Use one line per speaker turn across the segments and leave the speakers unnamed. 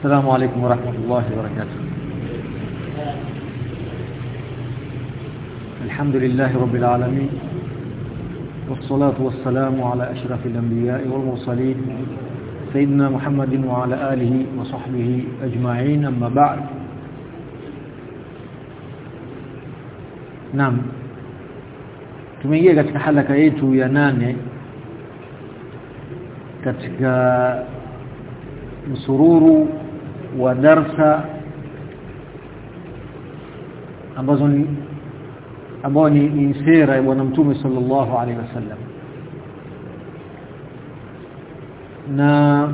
السلام عليكم ورحمة الله وبركاته. الحمد لله رب العالمين والصلاة والسلام على أشرف الأنبياء والمرسلين سيدنا محمد وعلى آله وصحبه أجمعين أما بعد. نعم. tumeingia katika halaka yetu ya nane katika wa darsa ambazo ni ambao ni, ni sera ya bwana mtume sallallahu alaihi wasallam. Na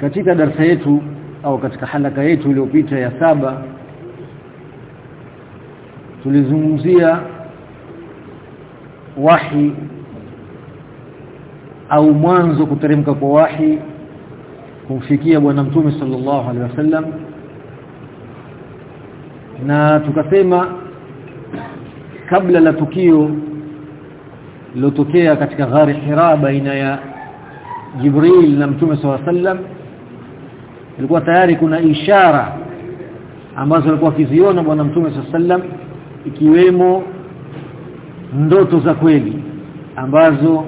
katika darsa yetu au katika halaka yetu iliyopita ya saba tulizungumzia wahi au mwanzo kuteremka kwa wahi kumfikia bwana mtume sallallahu alaihi wasallam. Na tukasema kabla la tukio lilotokea katika ghari Hira baina ya Jibril na mtume sallallahu alaihi ilikuwa tayari kuna ishara ambazo alikuwa akiziona bwana mtume sallallahu alaihi ikiwemo ndoto za kweli ambazo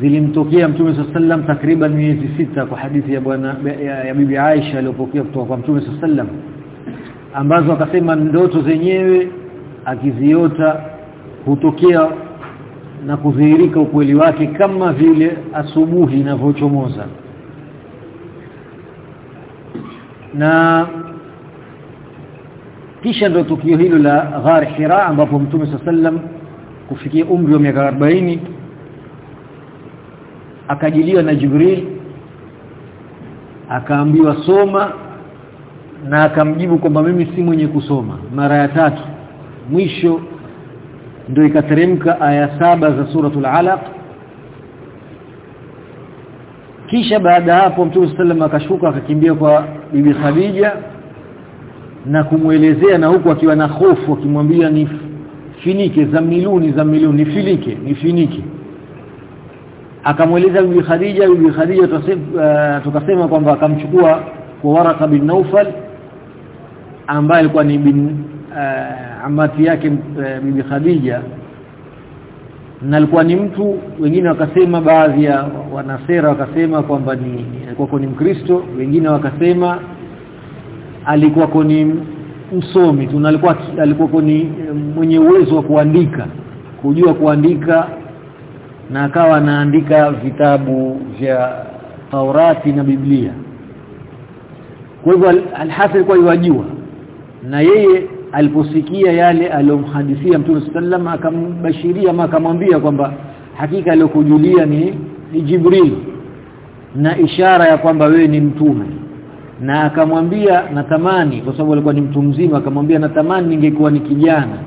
zilimtokea mtume sallam takriban miezi sita kwa hadithi ya bwana ya, ya bibi Aisha aliyopokea kutoka kwa mtume sallam ambazo akasema ndoto zenyewe akiziota hutokea na kudhihirika ukweli wake kama vile asubuhi inavyochomoza. Na kisha ndo tukio hilo la ghar Hira ambapo Mtume sallam kufikia umri wa miaka 40 akajiliwa na Jibril akaambiwa soma na akamjibu kwamba mimi si mwenye kusoma. Mara ya tatu mwisho ndio ikateremka aya saba za suratul alaq. Kisha baada hapo Mtume sallam akashuka akakimbia kwa bibi Khadija na kumwelezea na huku akiwa na hofu akimwambia ni finike zamiluni zamiluni nifilike nifinike akamweleza bibi Khadija bibi Khadija uh, tukasema kwamba akamchukua kwa Waraka bin Naufal ambaye alikuwa ni bin uh, amati yake uh, bibi Khadija. Na alikuwa ni mtu wengine wakasema baadhi ya wanasera wakasema kwamba ni alikuwa ni Mkristo wengine wakasema alikuwa ni msomi tu alikuwa alikuwa ni mwenye uwezo wa kuandika kujua kuandika na akawa anaandika vitabu vya Taurati na Biblia. Kwa hivyo al-Hasan alikuwa yajua na yeye aliposikia yale aliyomhadithia Mtume sallam akambashiria akamwambia kwamba hakika aliyokujulia ni, ni Jibril na ishara ya kwamba wewe ni mtume. Na akamwambia natamani kwa sababu alikuwa ni mtu mzima akamwambia natamani ningekuwa ni kijana.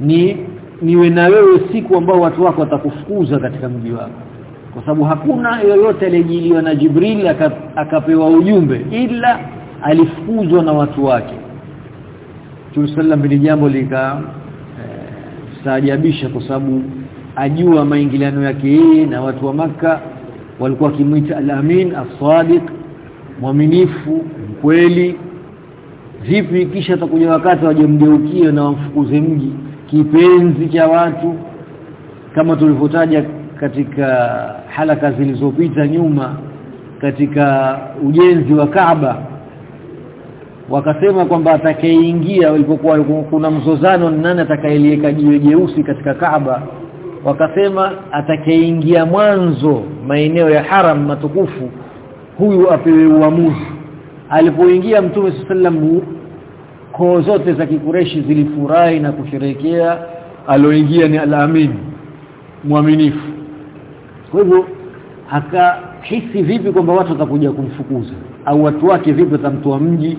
Ni niwe na wewe siku ambao watu wako watakufukuza katika mji wako. Kwa sababu hakuna yoyote aliyejiliwa na Jibril akapewa ujumbe ila alifukuzwa na watu wake. Tusallam bin jambo lika e, staajabisha kwa sababu ajua maingiliano yake yeye na watu wa maka walikuwa kimuita al-amin as-sadiq mwaminifu kweli vipi kisha atakuja wakati wajemgeukie na wamfukuze mji kipenzi cha watu kama tulivyotaja katika halaka zilizopita nyuma katika ujenzi wa Kaaba wakasema kwamba atakayeingia walipokuwa kuna mzozano nani atakayeliweka jiwe jeusi katika Kaaba wakasema atakayeingia mwanzo maeneo ya haram matukufu huyu apewe uamuzi. Alipoingia mtume sallam koo zote za kikureshi zilifurahi na kusherekea aloingia ni al-amin mwaminifu. Kwa hivyo akahisi vipi kwamba watu watakuja kumfukuza? Au watu wake vipi watamtoa mji?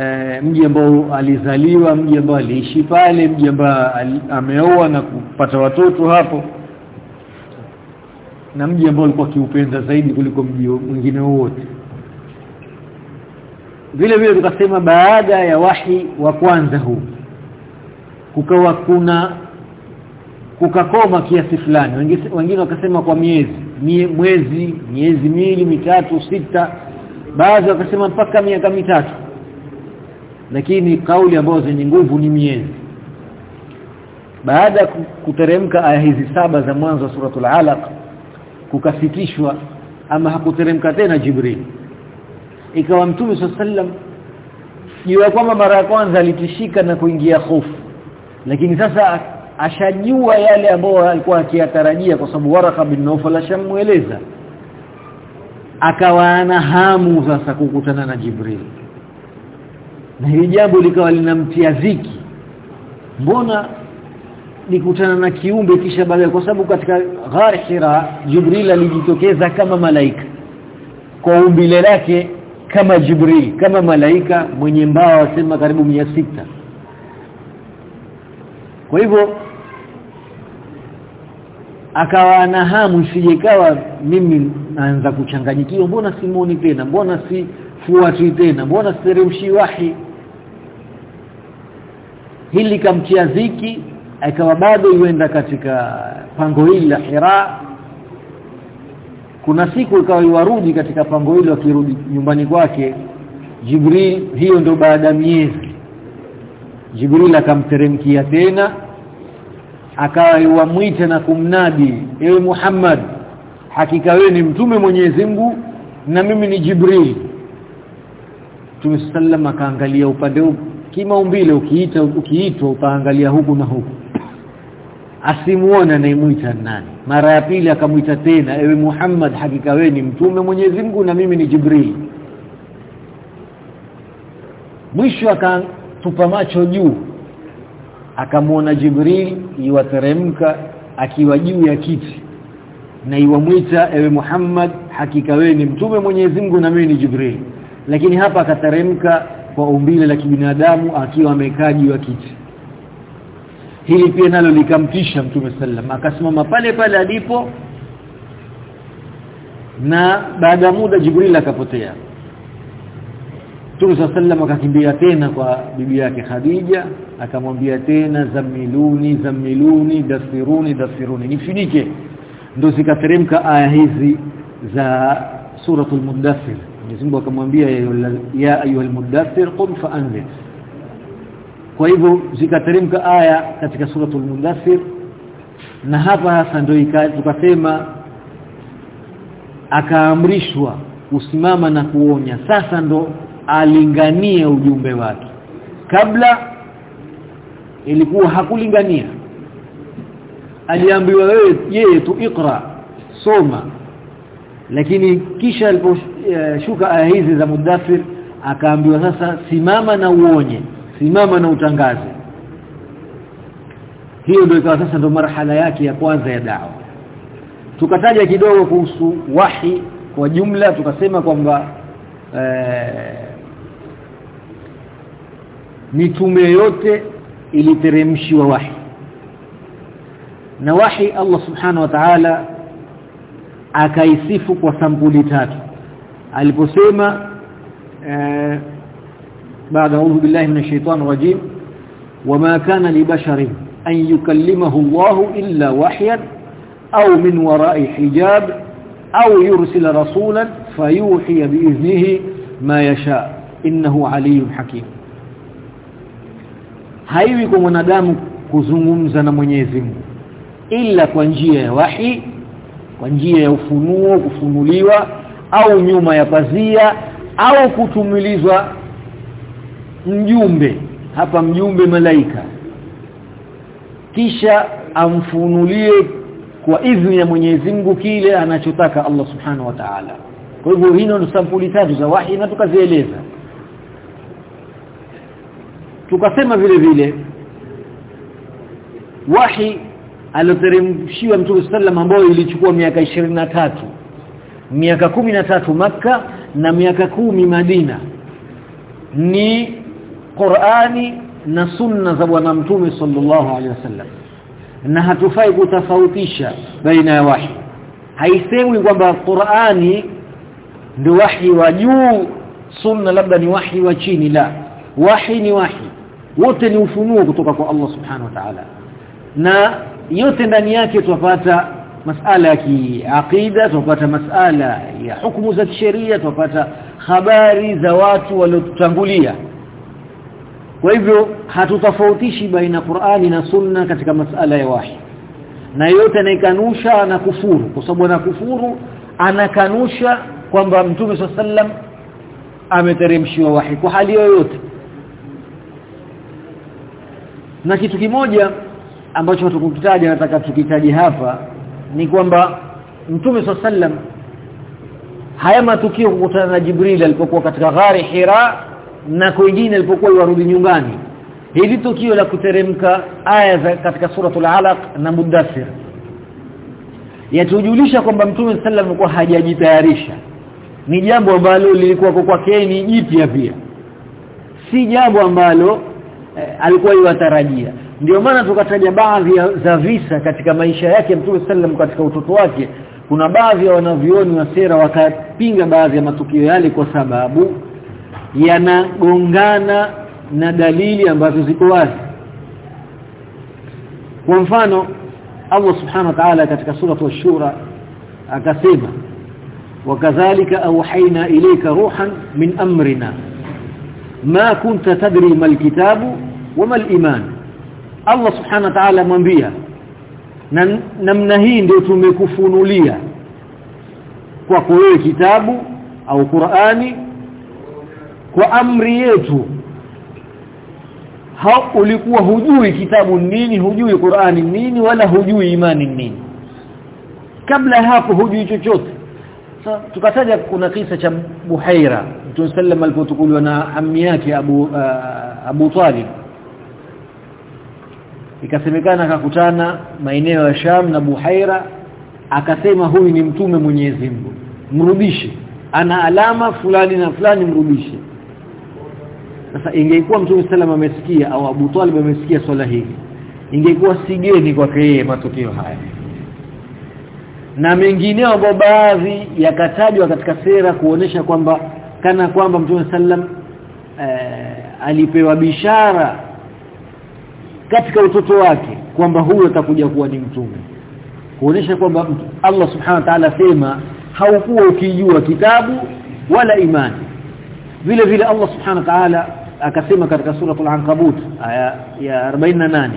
E, mji ambao alizaliwa mji ambao aliishi pale mji ambao ameoa na kupata watoto hapo. Na mji ambao alikuwa kiupenda zaidi kuliko mji mwingine wote vile vile tukasema baada ya wahi wa kwanza huu kukawa kuna kukakoma kiasi fulani. Wengine wakasema kwa miezi mie, mwezi miezi miwili mitatu sita. Baadhi wakasema mpaka miaka mitatu. Lakini kauli ambazo zenye nguvu ni miezi. Baada ya kuteremka aya hizi saba za mwanzo wa suratul alaq kukasitishwa ama hakuteremka tena jibril ikawa mtume sallam jua kwamba mara ya kwanza alitishika na kuingia hofu lakini sasa ashajua yale ambayo alikuwa akiyatarajia kwa sababu Waraka bin Nawfal ashamueleza akawa ana hamu sasa kukutana na Jibril. Na hili jambo likawa linamtia ziki mbona nikutana na kiumbe kisha baadaye? Kwa sababu katika ghar Hira Jibril alijitokeza kama malaika. Kwa umbile lake kama Jibril kama malaika mwenye mbao wasema karibu sita. Kwa hivyo akawa na hamu sijekawa mimi naanza kuchanganyikiwa mbona simuoni tena mbona si fuati tena mbona siteremshi wahi? Hili kamtia ziki akawa bado yuenda katika pango hili la Hira kuna siku ikawa iwarudi katika pango hilo akirudi nyumbani kwake Jibril hiyo ndo baada ya miezi. Jibril akamteremkia tena akawa yuamwita na kumnadi ewe Muhammad hakika wewe ni mtume Mwenyezi Mungu na mimi ni Jibril. Mtume sallam akaangalia upande huu kimaumbile ukiita ukiitwa utaangalia huku na huku asimuone anaimuita nani. Mara ya pili akamuita tena ewe Muhammad hakika wewe ni mtume Mwenyezi Mungu na mimi ni Jibril. Mwisho akatupa macho juu akamwona Jibril iwateremka akiwa juu ya kiti na iwamwita ewe Muhammad hakika wewe ni mtume Mwenyezi Mungu na mimi ni Jibril. Lakini hapa akateremka kwa umbile la kibinadamu akiwa amekaa juu ya kiti hili pia nalo likamtisha mtume sallam akasimama pale pale alipo na baada ya muda Jibril akapotea. Mtume sallam akakimbia tena kwa bibi yake Khadija akamwambia tena zamiluni zamiluni dasiruni dasiruni. Nifinike ndo zikateremka aya hizi za suratul mudaththir Mwenyezi Mungu akamwambia ya ayuha almudaththir qum fa'anzir kwa hivyo zikateremka aya katika suratul mudaththir na hapa hasa ndio tukasema akaamrishwa kusimama na kuonya. Sasa ndo alinganie ujumbe wake. Kabla ilikuwa hakulingania aliambiwa wewe yeye tu ikra soma. Lakini kisha aliposhuka aya hizi za mudathir akaambiwa sasa simama na uonye simama na utangaze. Hiyo ndio ikawa sasa ndio marhala yake ya kwanza ya dawa. Tukataja kidogo kuhusu wahi kwa jumla tukasema kwamba eh, mitume yote iliteremshiwa wahi. Na wahi Allah subhanahu wa ta'ala akaisifu kwa sampuli tatu. Aliposema بعد أعوذ بالله من الشيطان الرجيم. وما كان لبشر أن يكلمه الله إلا وحيا أو من وراء حجاب أو يرسل رسولا فيوحي بإذنه ما يشاء. إنه علي حكيم. هايكم ونادام kuzungumza na Mwenyezi Mungu ila kwa njia ya wahi kwa njia ya ufunuo kufunuliwa au nyuma mjumbe hapa mjumbe malaika. Kisha amfunulie kwa idhini ya Mwenyezi Mungu kile anachotaka Allah Subhanahu wa Ta'ala. Kwa hivyo hino ni sampuli tatu za wahi na tukazieleza. Tukasema vile vile wahi alioteremshiwa Mtume sallam ambayo ilichukua miaka tatu. Miaka tatu maka na miaka kumi Madina. Ni Qur'ani na sunna za bwana Mtume sallallahu alaihi wasallam. Na hatufai kutofautisha baina ya wahi haisemwi kwamba Qur'ani ndio wahi wa juu sunna labda ni wahi wa chini la. Wahi ni wahi wote ni ufunuo kutoka kwa Allah subhanahu wa ta'ala. Na yote ndani yake tupata masala ya kiaqida tupata masala ya hukumu za kisheria tupata habari za watu waliotutangulia kwa hivyo hatutofautishi baina Qur'ani na Sunna katika masala ya wahi. Na yote anaikanusha na kufuru kwa sababu anakufuru anakanusha kwamba Mtume sallam ameteremshiwa wahi kwa hali yoyote. Na kitu kimoja ambacho hatukukitaja nataka tukitaje hapa ni kwamba Mtume sallam haya matukio kukutana na Jibril alipokuwa katika ghari Hira na kwingine alipokuwa yarudi nyumbani. Hili tukio la kuteremka aya za katika suratul alaq na mudathir yatujulisha kwamba Mtume sallam alikuwa hajajitayarisha. Ni jambo ambalo lilikuwa kwa kwake ni jipya pia. Si jambo ambalo eh, alikuwa yatarajia ndio maana tukataja baadhi za visa katika maisha yake Mtume sallam katika utoto wake. Kuna baadhi ya wanavioni wa sera wakapinga baadhi ya matukio yale kwa sababu yanagongana na dalili ambazo ziko wazi. Kwa mfano Allah subhanahu wa ta'ala katika sura ash-shura akasema wakadhalika awhayna ilayka ruhan min amrina. Ma kunta tadri mal kitabu wama al-iman Allah subhanahu wa ta'ala mwambia na namna hii ndio tumekufunulia. Kwa wewe kitabu au Qur'ani kwa amri yetu. Ha ulikuwa hujui kitabu nini hujui Qur'ani nini wala hujui imani nini. Kabla hapo hujui chochote. So, tukataja kuna kisa cha Buhaira Mtume sallam alipotukuliwa na ammi yake Abu uh, Abu Talib. Ikasemekana akakutana maeneo ya Sham na Buhaira akasema huyu ni mtume Mwenyezi Mungu mrudishe. Ana alama fulani na fulani mrudishe sasa ingekuwa mtume sallam amesikia au Abu Talib amesikia swala hili ingekuwa sigeni kwake yeye matokeo haya. Na mengineo ambayo baadhi yakatajwa katika sera kuonesha kwamba kana kwamba mtume sallam eh, alipewa bishara katika utoto wake kwamba huyo atakuja kuwa ni mtume. Kuonesha kwamba Allah subhanahu wa ta'ala sema haukuwa ukijua kitabu wala imani. Vile vile Allah subhanahu wa ta'ala akasema katika suratul ankabut aya ya 48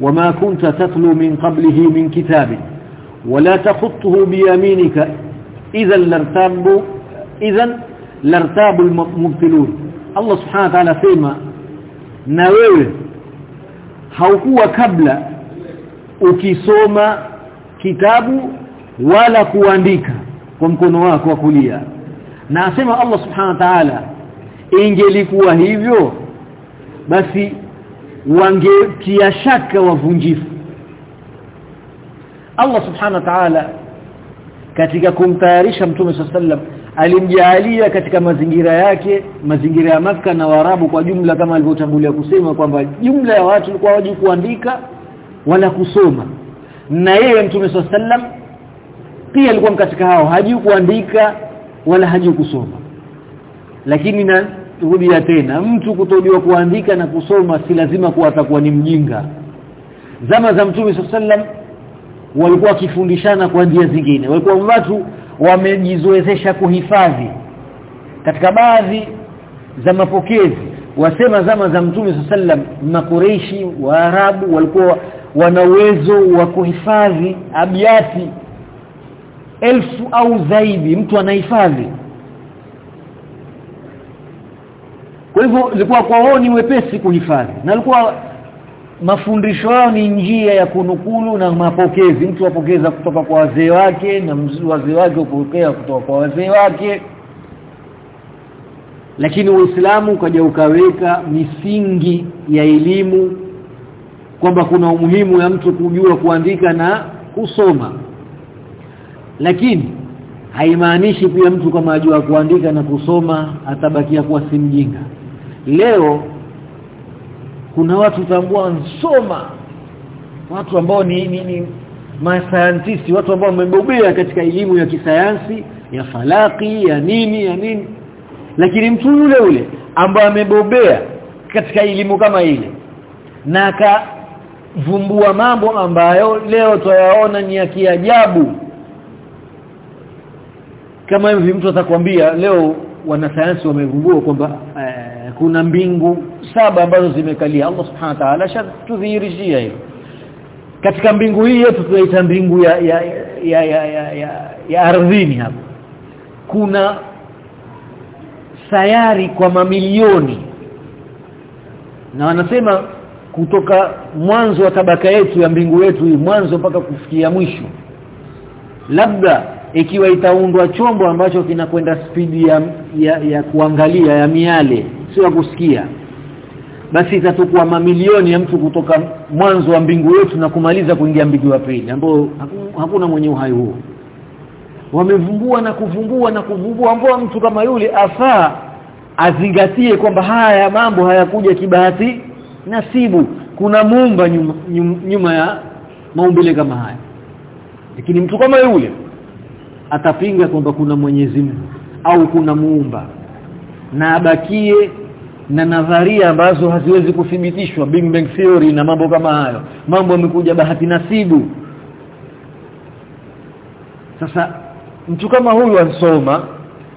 wama kunta tatlu min qablihi min kitabin wala takhutuhu biyaminika idhan lartabu idhan lartabu almubtilun. Allah subhanahu wa ta'ala sema na wewe haukuwa kabla ukisoma kitabu wala kuandika kwa mkono wako wa kulia. Na asema Allah subhanahu wa ta'ala ingelikuwa hivyo basi wangetia shaka wavunjifu. Allah subhanahu wa ta'ala katika kumtayarisha mtume sallam alimjalia katika mazingira yake mazingira ya maka na Waarabu kwa jumla kama alivyotangulia kusema kwamba jumla ya watu walikuwa wajui kuandika wala kusoma. Na yeye mtume sallam pia alikuwa katika hao hajui kuandika wala hajui kusoma. Lakini na rudia tena. Mtu kutojua kuandika na kusoma si lazima kuwa atakuwa ni mjinga. Zama za mtume sallam walikuwa wakifundishana kwa njia zingine. Walikuwa watu wamejizoezesha kuhifadhi. Katika baadhi za mapokezi wasema zama za mtume sallam makureishi waarabu walikuwa wana uwezo wa kuhifadhi abiati elfu au zaidi. Mtu anahifadhi kwa hivyo ilikuwa kwa wao ni wepesi kuhifadhi. Na ilikuwa mafundisho yao ni njia ya kunukulu na mapokezi. Mtu apokeza kutoka kwa wazee wake na wazee wake upokea kutoka kwa wazee wake. Lakini uislamu ukaja ukaweka misingi ya elimu kwamba kuna umuhimu ya mtu kujua kuandika na kusoma. Lakini haimaanishi pia mtu kama ajua kuandika na kusoma atabakia kuwa si mjinga leo kuna watu tambua nsoma watu ambao ni, ni, ni masayantisti watu ambao wamebobea katika elimu ya kisayansi ya falaki ya nini ya nini. Lakini mtu yule yule ambaye amebobea katika elimu kama ile na akavumbua mambo ambayo leo tuyaona ni ya kiajabu. Kama hivi mtu atakwambia leo wanasayansi wamevumbua kwamba eh, kuna mbingu saba ambazo zimekalia. Allah subhanahu wa ta'ala shatudhihirishia hiyo katika mbingu hii yetu tunaita mbingu ya ya ya ya, ya, ya, ya ardhini hapa. Kuna sayari kwa mamilioni. Na wanasema kutoka mwanzo wa tabaka yetu ya mbingu yetu mwanzo mpaka kufikia mwisho. Labda ikiwa itaundwa chombo ambacho kinakwenda spidi ya, ya, ya kuangalia ya miale sio kusikia. Basi itatukua mamilioni ya mtu kutoka mwanzo wa mbingu yetu na kumaliza kuingia mbingu ya pili ambao hakuna mwenye uhai huo. Wamevumbua na kuvumbua na kuvumbua ambao mtu kama yule afaa azingatie kwamba haya mambo hayakuja kibahati nasibu. Kuna muumba nyuma, nyuma, nyuma ya maumbile kama haya. Lakini mtu kama yule atapinga kwamba kuna Mwenyezi Mungu au kuna muumba na abakie na nadharia ambazo haziwezi kuthibitishwa Big Bang theory na mambo kama hayo. Mambo yamekuja bahati nasibu. Sasa mtu kama huyu ansoma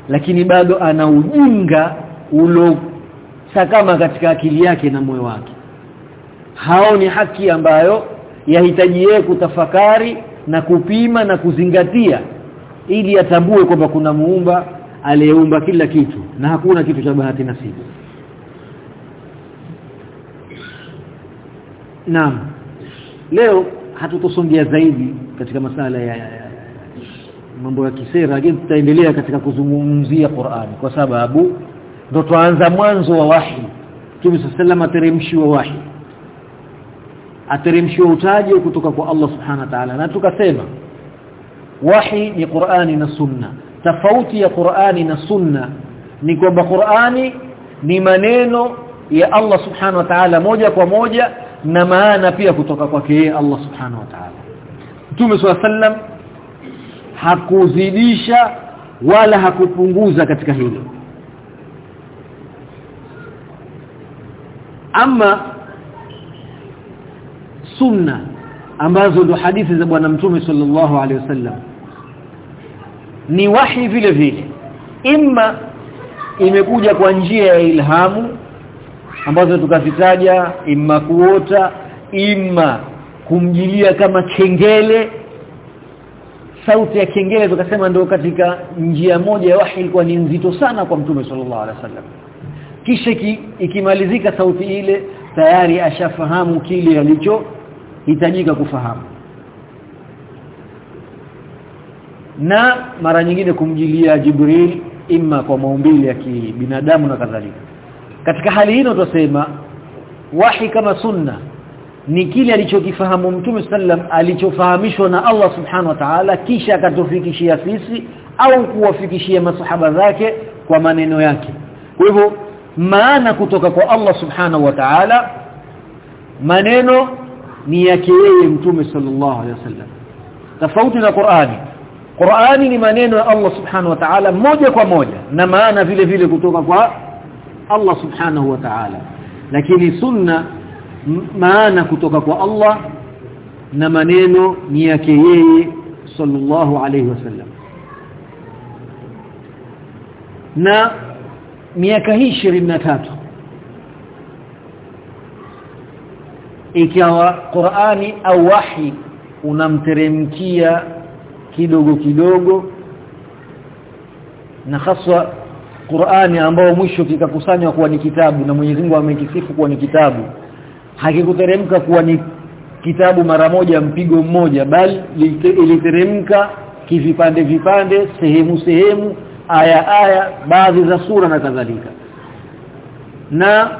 lakini bado ana ujinga ulo sakama katika akili yake na moyo wake. Hao ni haki ambayo yahitaji yeye kutafakari na kupima na kuzingatia ili atambue kwamba kuna muumba aliyeumba kila kitu na hakuna kitu cha bahati nasibu Naam. Leo hatutosongea zaidi katika masala ya, mambo ya kisera lakini tutaendelea katika kuzungumzia Qur'an kwa sababu ndo tuanza mwanzo wa wahi. Mtume sallam ateremshiwa wahi. Ateremshiwa utaje kutoka kwa Allah subhanahu wa ta'ala. Na tukasema wahi ni Qur'ani na Sunna. Tofauti ya Qur'ani na Sunna ni kwamba Qur'ani ni maneno ya Allah subhanahu wa ta'ala moja kwa moja na maana pia kutoka kwake Allah subhanahu wa ta'ala. Mtume sallam hakuzidisha wala hakupunguza katika hilo. Ama sunna ambazo ndo hadithi za bwana mtume sallallahu alaihi wasallam ni wahi vile vile. Imma imekuja kwa njia ya ilhamu ambazo tukazitaja imma kuota imma kumjilia kama kengele. Sauti ya kengele tukasema ndio katika njia moja ya wahi ilikuwa ni nzito sana kwa mtume sallallahu alaihi wasallam. Kisha ki, ikimalizika sauti ile tayari ashafahamu kile alicho hitajika kufahamu. Na mara nyingine kumjilia Jibril imma kwa maumbile ya kibinadamu na kadhalika katika hali hino tutasema wahi kama sunna ni kile alichokifahamu Mtume sallam alichofahamishwa na Allah subhanahu wa ta'ala kisha akatufikishia sisi au kuwafikishia masahaba zake kwa maneno yake. Kwa hivyo maana kutoka kwa Allah subhanahu wa ta'ala maneno ni yake yeye Mtume sallallahu alaihi wasallam tofauti na Qur'ani Qur'ani ni maneno ya Allah subhanahu wa ta'ala moja kwa moja na maana vile vile kutoka kwa Allah subhanahu wa ta'ala. Lakini sunna maana kutoka kwa Allah na maneno ni yake yeye sallallahu alayhi wasallam na miaka hii 23 ikiwa Qur'ani au wahi unamteremkia kidogo kidogo na haswa Qur'ani ambao mwisho kikakusanywa kuwa ni kitabu na Mwenyezi Mungu amekisifu kuwa ni kitabu hakikuteremka kuwa ni kitabu mara moja mpigo mmoja bali iliteremka kivipande vipande sehemu sehemu aya aya baadhi za sura na kadhalika na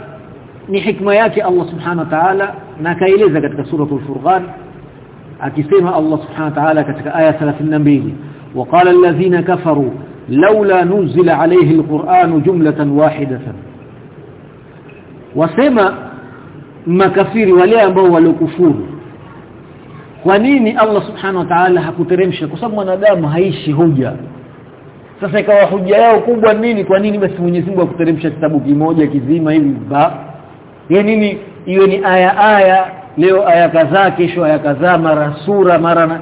ni hikma yake Allah subhanahu wa ta'ala na kaeleza katika suratul furqan akisema Allah subhanahu wa ta'ala katika aya 32 وقال الذين كفروا laula nuzila عليه القران jumlatan wahidatan. Wasema makafiri wale ambao walikufuru kwa nini Allah subhanahu wa ta'ala hakuteremsha? Kwa sababu mwanadamu haishi hoja. Sasa ikawa hoja yao kubwa nini? Kwa nini basi Mwenyezi Mungu akuteremsha kitabu kimoja kizima hivi? Ba. Ya nini? Iwe ni aya aya. Leo aya kadhaa kesho aya kadhaa mara sura mara na.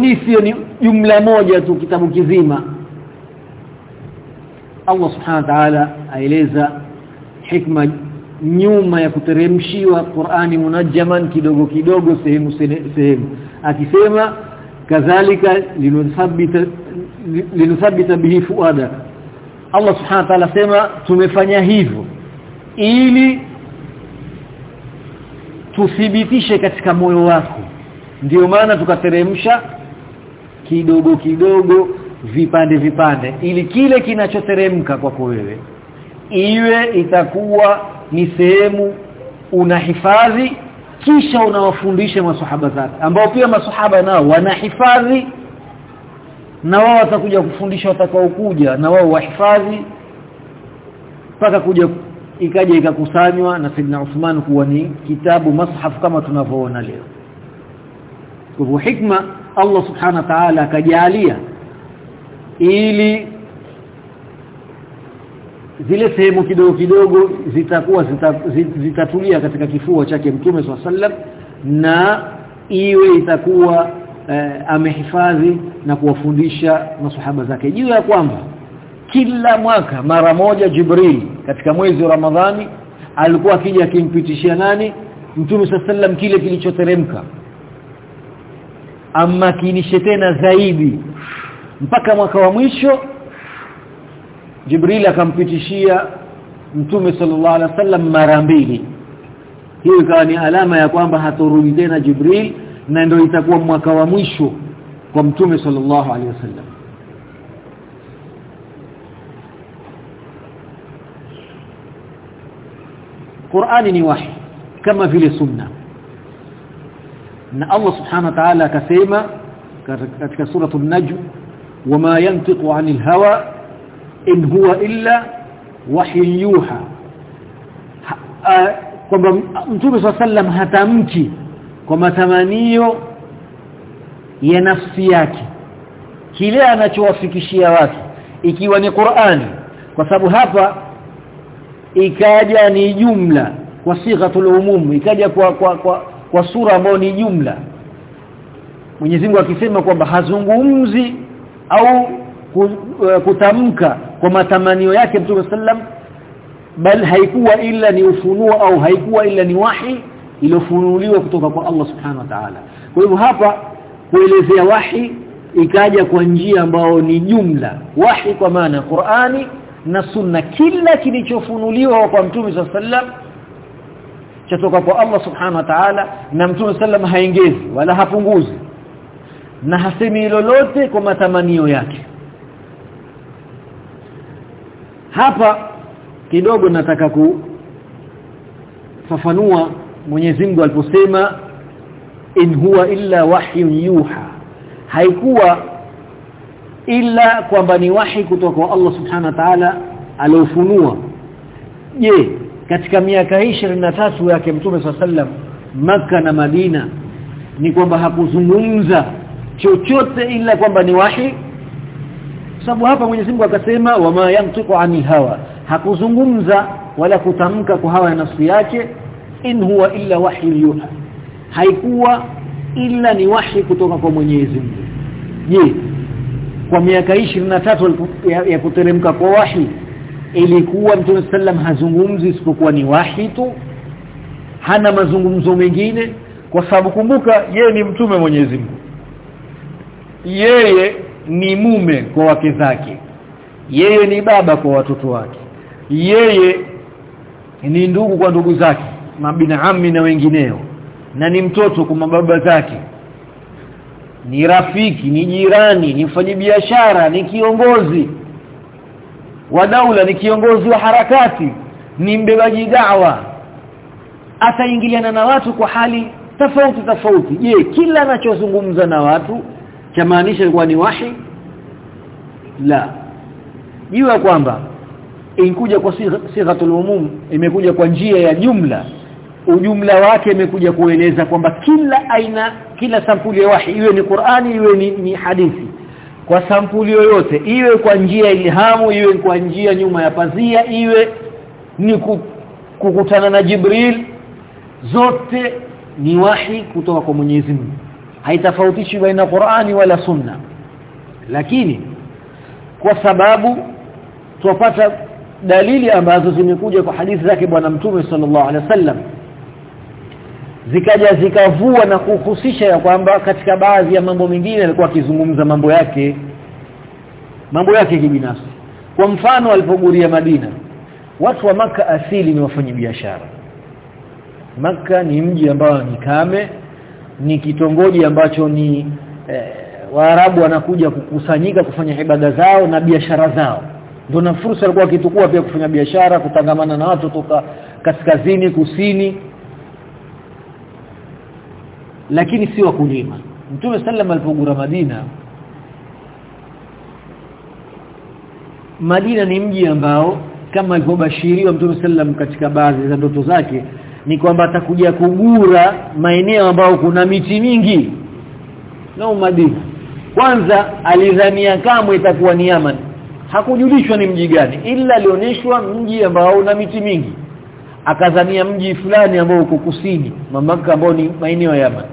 Nini sio ni jumla moja tu kitabu kizima? Allah subhanahu wa ta'ala aeleza hikma nyuma ya kuteremshiwa Qur'ani munajjaman kidogo kidogo sehemu sehemu. Akisema kadhalika linuthabbita linuthabbita bihi fuada. Allah subhanahu wa ta'ala sema tumefanya hivyo ili tuthibitishe katika moyo wako. Ndio maana tukateremsha kidogo kidogo vipande vipande ili kile kinachoteremka kwako wewe iwe itakuwa ni sehemu unahifadhi kisha unawafundisha maswahaba zako ambao pia maswahaba nao wanahifadhi na wao watakuja kufundisha watakaokuja na wao wahifadhi mpaka kuja ikaja ikakusanywa na Saidina Uthman kuwa ni kitabu mashaf kama tunavyoona leo. Kwa hikma Allah subhanahu wa ta'ala akajalia ili zile sehemu kidogo kidogo zitakuwa zitatulia katika kifua chake Mtume SAW na iwe itakuwa eh, amehifadhi na kuwafundisha masahaba zake. Juu ya kwamba kila mwaka mara moja Jibril katika mwezi wa Ramadhani alikuwa akija akimpitishia nani? Mtume SAW kile kilichoteremka. Ama kinishe tena zaidi mpaka mwaka wa mwisho Jibril akampitishia Mtume sallallahu alaihi wasallam mara mbili. Hiyo ikawa ni alama ya kwamba hatorudi tena Jibril na ndio itakuwa mwaka wa mwisho kwa Mtume sallallahu alaihi wasallam. Qur'ani ni wahi kama vile sunna. Na Allah subhanahu wa ta'ala akasema katika sura an-najm wama yantiqu 'anil hawa in huwa illa wahyi yuha kwamba mtume sallam hatamki kwa matamanio ya nafsi yake kile anachowafikishia watu ikiwa ni Qur'ani kwa sababu hapa ikaja ni jumla kwa sighatul umum ikaja kwa kwa, kwa kwa sura ambayo ni jumla Mwenyezi Mungu akisema kwamba hazungumzi au kutamka kwa matamanio yake Mtume sallam bal haikuwa ila ni ufunuo au haikuwa ila ni wahi iliyofunuliwa kutoka kwa Allah subhanahu wa ta'ala. Kwa hivyo hapa kuelezea wahi ikaja kwa njia ambayo ni jumla. Wahi kwa maana Qur'ani na sunna kila kilichofunuliwa kwa Mtume sallam chatoka kwa Allah subhanahu wa ta'ala na Mtume sallam haengezi wala hapunguzi na hasemi lolote kwa matamanio yake. Hapa kidogo nataka kufafanua Mwenyezi Mungu aliposema in huwa illa wahyun yuha. Haikuwa ila kwamba ni wahi kutoka kwa Allah subhanahu wa ta'ala aliofunua. Je katika miaka 23 yake Mtume sallam maka na Madina ni kwamba hakuzungumza chochote ila kwamba ni wahi. Sababu hapa Mwenyezi Mungu akasema wama yantiqu ani hawa. Hakuzungumza wala kutamka kwa hawa ya nafsi yake in huwa illa wahyu yuha. Haikuwa ila ni wahi kutoka kwa Mwenyezi Mungu. Je kwa miaka 23 ya, ya kuteremka kwa wahi ilikuwa Mtume sallam hazungumzi isipokuwa ni wahi tu? Hana mazungumzo mengine? Kwa sababu kumbuka yeye ni mtume Mwenyezi Mungu yeye ni mume kwa wake zake. Yeye ni baba kwa watoto wake. Yeye ni ndugu kwa ndugu zake mabinaami na wengineo na ni mtoto kwa mababa zake. Ni rafiki ni jirani ni mfanyabiashara ni kiongozi wa daula ni kiongozi wa harakati ni mbebaji dawa. Ataingiliana na watu kwa hali tofauti tofauti. Je kila anachozungumza na watu chamaanisha ilikuwa ni wahi? La. Jua kwamba inkuja kwa sighatul umum imekuja kwa njia ya jumla. Ujumla wake imekuja kueleza kwamba kila aina kila sampuli ya wahi iwe ni Qur'ani iwe ni, ni hadithi kwa sampuli yoyote iwe kwa njia ilhamu iwe kwa njia nyuma ya pazia iwe ni kukutana na Jibril zote ni wahi kutoka kwa Mwenyezi Mungu haitofautishi baina Qur'ani wala Sunna. Lakini kwa sababu tupata dalili ambazo zimekuja kwa hadithi zake bwana mtume sallallahu alaihi wasallam zikaja zikavua na kuhusisha ya kwamba katika baadhi ya mambo mengine alikuwa akizungumza mambo yake mambo yake kibinafsi. Kwa mfano alipoguria Madina watu wa maka asili ni wafanyabiashara maka ni mji ambao ni kame ni kitongoji ambacho ni eh, Waarabu wanakuja kukusanyika kufanya ibada zao na biashara zao. Ndio na fursa alikuwa akitukua pia kufanya biashara kutangamana na watu toka kaskazini kusini. Lakini si wakulima. Mtume sallam alipogura Madina Madina ni mji ambao kama alivyobashiriwa Mtume sallam katika baadhi za ndoto zake ni kwamba atakuja kugura maeneo ambayo kuna miti mingi. Na kwanza alidhania kamwe itakuwa ni Yaman. Hakujulishwa ni mji gani ila alioneshwa mji ambao una miti mingi. Akazania mji fulani ambao uko kusini mamaka ambao ni maeneo ya Yaman.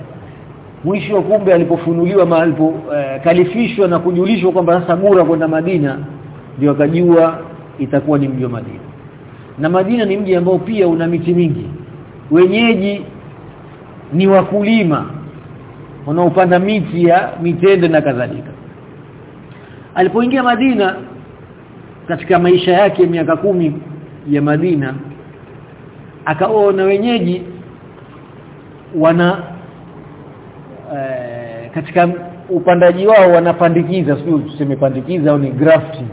Mwisho kumbe alipofunuliwa malipo eh, kalifishwa na kujulishwa kwamba sasa gura kwenda Madina ndio akajua itakuwa ni mji wa Madina. Na Madina ni mji ambao pia una miti mingi wenyeji ni wakulima wanaopanda miti ya mitende na kadhalika. Alipoingia Madina katika maisha yake miaka kumi ya Madina akaona wenyeji wana e, katika upandaji wao wanapandikiza sio tuseme pandikiza au ni grafting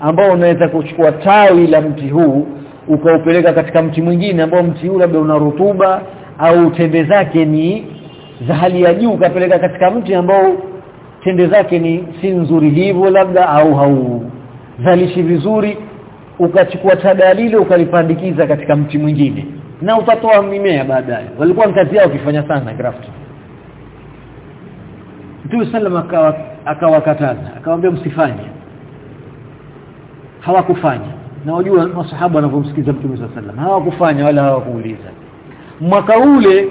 ambao unaweza kuchukua tawi la mti huu ukaupeleka katika mti mwingine ambao mti ule labda una rutuba au tende zake ni za hali ya juu ukapeleka katika mti ambao tende zake ni si nzuri hivyo labda au hauzalishi vizuri ukachukua tadalili ukalipandikiza katika mti mwingine na utatoa mimea baadaye. Walikuwa kazi yao kifanya sana graft. Mtume sallam akawa akawakataza akamwambia msifanye. Hawakufanya na wajua masahaba wanavyomsikiza Mtume صلى الله عليه hawakufanya wala hawakuuliza. Mwaka ule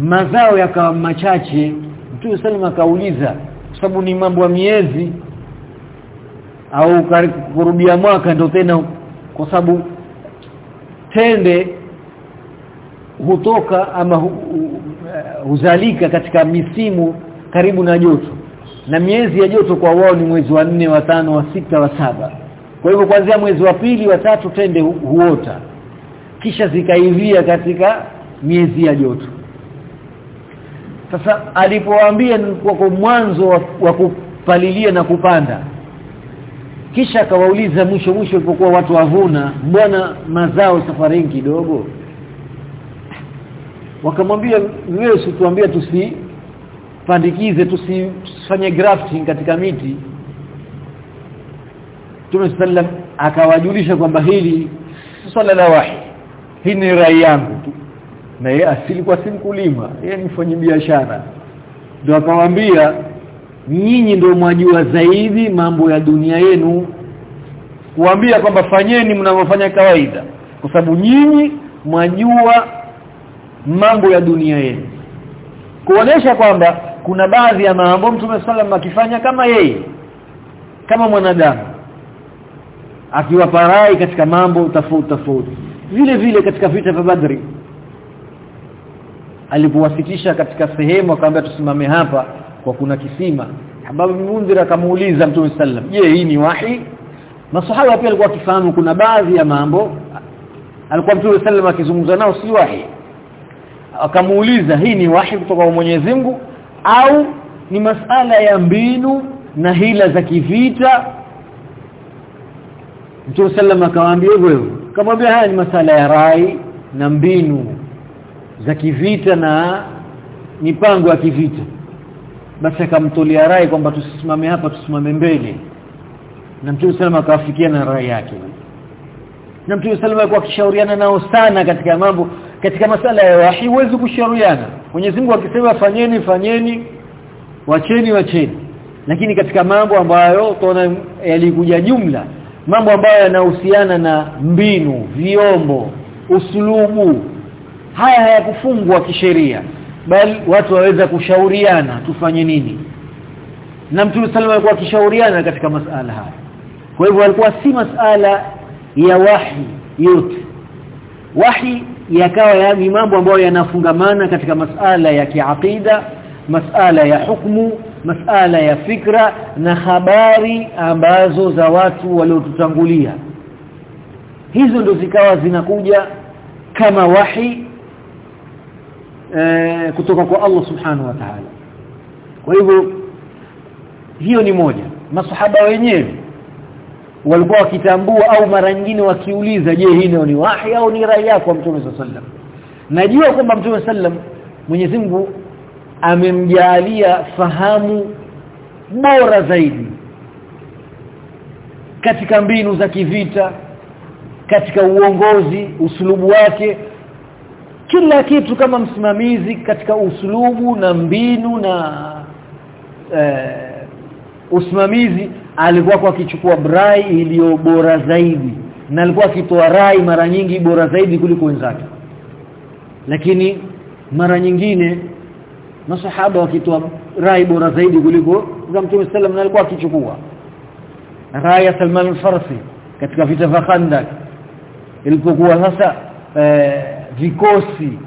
mazao yakawa machache. Mtume sallam akauliza kwa sababu ni mambo ya miezi au kurubia mwaka ndio tena kwa sababu tende hutoka ama hu, hu, huzalika katika misimu karibu na joto. Na miezi ya joto kwa wao ni mwezi wa nne wa tano wa sita wa saba kwa hivyo kuanzia mwezi wa pili wa tatu tende huota. Kisha zikaivia katika miezi ya joto. Sasa alipowaambia kwa mwanzo wa, wa kupalilia na kupanda kisha akawauliza mwisho mwisho ilipokuwa watu wavuna mbona mazao safari kidogo? Wakamwambia wewe usituambie tusipandikize tusifanye grafting katika miti Mtume sallam akawajulisha kwamba hili swala la wahi hii ni rai yangu tu. Na yeye asili kwa simkulima yeye ni mfanya biashara. Ndio akamwambia nyinyi ndio mwajua zaidi mambo ya dunia yenu. Kuambia kwamba fanyeni mnavyofanya kawaida kwa sababu nyinyi mwajua mambo ya dunia yenu. Kuonesha kwamba kuna baadhi ya mambo Mtume sallam akifanya kama yeye kama mwanadamu akiwapa rai katika mambo tofauti tofauti. Vile vile katika vita vya Badri. Alipowasitisha katika sehemu akamwambia tusimame hapa kwa kuna kisima. Hababu Munzir akamuuliza Mtume sallam je hii ni wahi? Masahaba pia alikuwa akifahamu kuna baadhi ya mambo. Alikuwa Mtume sallam akizungumza nao si wahi. Akamuuliza hii ni wahi kutoka kwa Mwenyezi Mungu au ni masala ya mbinu na hila za kivita Mtume sallam akamwambia hivyo hivyo. Kamwambia haya ni masala ya rai na mbinu za kivita na mipango ya kivita. Basi akamtolea rai kwamba tusisimame hapa tusimame mbele. Na Mtume salama akawafikia na rai yake. Na Mtume sallam alikuwa akishauriana nao sana katika mambo katika masala ya wahi huwezi kushauriana. Mwenyezi Mungu akisema fanyeni fanyeni wacheni wacheni. Lakini katika mambo ambayo tunaona yalikuja jumla mambo ambayo yanahusiana na mbinu viombo usulubu. Haya hayakufungwa kisheria bali watu waweza kushauriana tufanye nini? Na Mtume sallallahu alikuwa akishauriana katika masala haya. Kwa hivyo alikuwa si masala ya wahi yote. Wahi yakawa yani mambo ambayo yanafungamana katika masala ya kiakida masala ya hukumu masala ya fikra na habari ambazo za watu waliotutangulia. Hizo ndo zikawa zinakuja kama wahi e, kutoka kwa Allah subhanahu wa ta'ala. Kwa hivyo hiyo ni moja. Masahaba wenyewe walikuwa wakitambua au mara nyingine wakiuliza je hii ni wahi au ni rai yako Mtume sallam najua kwamba Mtume sallam Mwenyezi Mungu amemjalia fahamu bora zaidi katika mbinu za kivita katika uongozi usulubu wake kila kitu kama msimamizi katika usulubu na mbinu na eh, usimamizi alikuwa akichukua brai iliyo bora zaidi na alikuwa akitoa rai mara nyingi bora zaidi kuliko wenzake. Lakini mara nyingine masahaba wakitoa rai bora zaidi kuliko za Mtume sallam alikuwa akichukua. Rai ya Salman al-Farsi katika vita vya Khandak ilipokuwa sasa eh, vikosi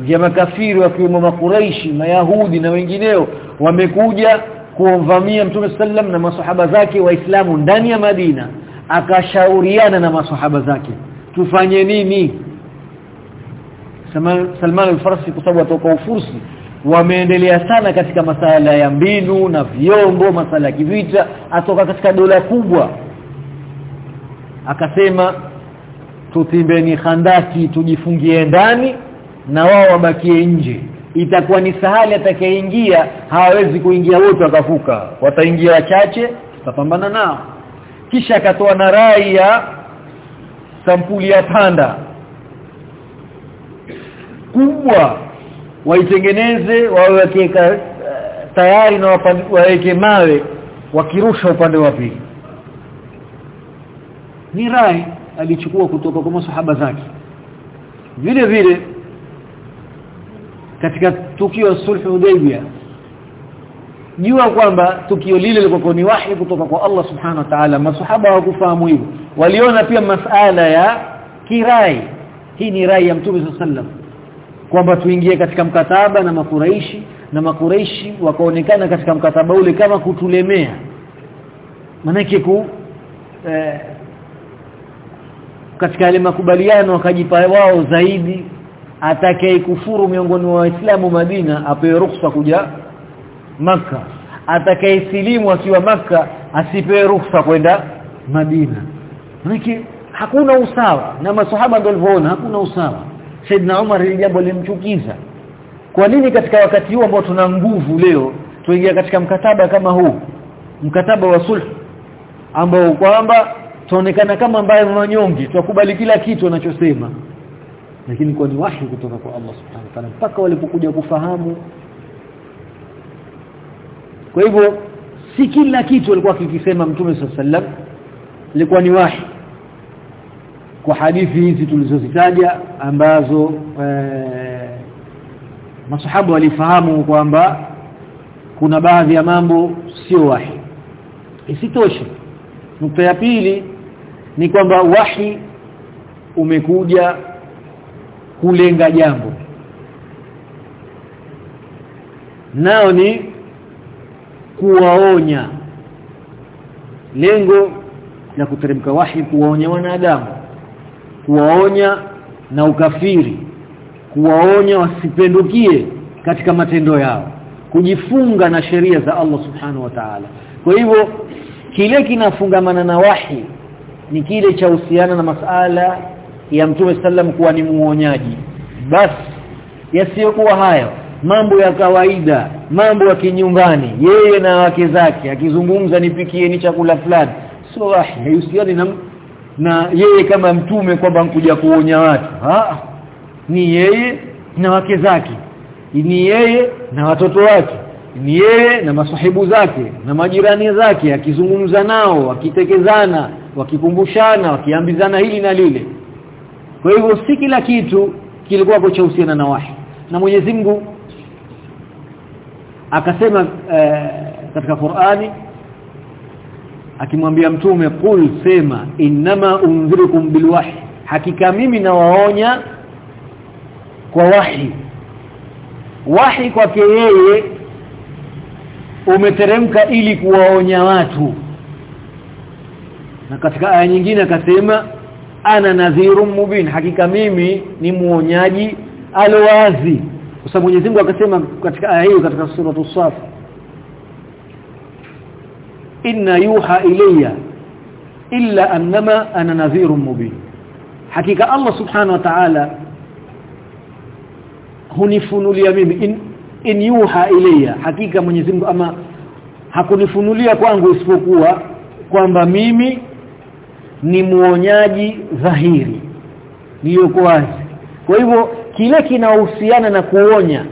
vya makafiri wakiwemo makuraishi mayahudi na wengineo wamekuja kuomvamia Mtume sallam na masahaba zake waislamu ndani ya Madina akashauriana na masahaba zake tufanye nini? Salman al-Farsi kwa sababu atoka Ufursi wameendelea sana katika masala ya mbinu na vyombo masala ya kivita atoka katika dola kubwa. Akasema tutimbeni khandaki tujifungie ndani na wao wabakie nje. Itakuwa ni sahali atakayeingia hawawezi kuingia wote wakafuka. Wataingia wachache tutapambana nao. Kisha akatoa na rai ya sampuli ya panda. Kubwa waitengeneze waweke uh, tayari na waweke mawe wakirusha upande wa pili. Ni rai alichukua kutoka kwa masahaba zake. Vile vile katika tukio sulhu hudaybia jua kwamba tukio lile lilikuwa ni wahi kutoka kwa Allah subhanahu wa ta'ala. Masahaba hawakufahamu hivyo. Waliona pia masala ya kirai. Hii ni rai ya Mtume sallam kwamba tuingie katika mkataba na makuraishi na makuraishi wakaonekana katika mkataba ule kama kutulemea. Manake ku eh, katika yale makubaliano wakajipa wao zaidi atakaye kufuru miongoni mwa waislamu Madina apewe ruhusa kuja maka atakayesilimu akiwa maka asipewe ruhusa kwenda Madina. Manake hakuna usawa na maswahaba ndio walivyoona hakuna usawa Saidna Umar hili jambo limchukiza kwa nini katika wakati huu ambao tuna nguvu leo tuingia katika mkataba kama huu? Mkataba wa sulh ambao kwamba tuonekana kama ambaye wanyonge tukubali kila kitu anachosema. Lakini kwa ni wahi kutoka kwa Allah subhanahu wa ta'ala mpaka walipokuja kufahamu. Kwa hivyo si kila kitu alikuwa akikisema mtume sallam ilikuwa ni wahi kwa hadithi hizi tulizozitaja ambazo ee, masahabu walifahamu kwamba kuna baadhi ya mambo sio wahi. Isitoshe nukta ya pili ni kwamba wahi umekuja kulenga jambo. Nao ni kuwaonya. Lengo la kuteremka wahi kuwaonya wanadamu kuwaonya na ukafiri kuwaonya wasipendukie katika matendo yao kujifunga na sheria za Allah subhanahu wa ta'ala. Kwa hivyo kile kinafungamana na wahi ni kile cha uhusiana na masala ya Mtume sallam kuwa ni muonyaji. Basi yasiyokuwa hayo mambo ya kawaida mambo ya kinyumbani yeye na wake zake akizungumza nipikie ni chakula fulani sio wahi haihusiani na na yeye kama mtume kwamba nkuja kuonya watu. Ha? Ni yeye na wake zake. Ni yeye na watoto wake. Ni yeye na masahibu zake na majirani zake akizungumza nao akitekezana wakikumbushana wakiambizana hili na lile. Kwa hivyo si kila kitu kilikuwa kwa chahusiana na wahi. Na Mwenyezi Mungu akasema e, katika Qur'ani akimwambia mtume qul sema inma unzirukum bilwahi. Hakika mimi nawaonya kwa wahi. Wahi kwake yeye umeteremka ili kuwaonya watu. Na katika aya nyingine akasema ana nadhirun mubin. Hakika mimi ni muonyaji alwazi kwa sababu Mwenyezi Mungu akasema katika aya hiyo katika sura as-Saf inna yuha ilayya illa annama ana nadhirun mubin. Hakika Allah subhanahu wa ta'ala hunifunulia mimi in, in yuha ilayya. Hakika Mwenyezi Mungu ama hakunifunulia kwangu isipokuwa kwamba mimi ni muonyaji dhahiri niliyoko wazi. Kwa hivyo kile kinahusiana na kuonya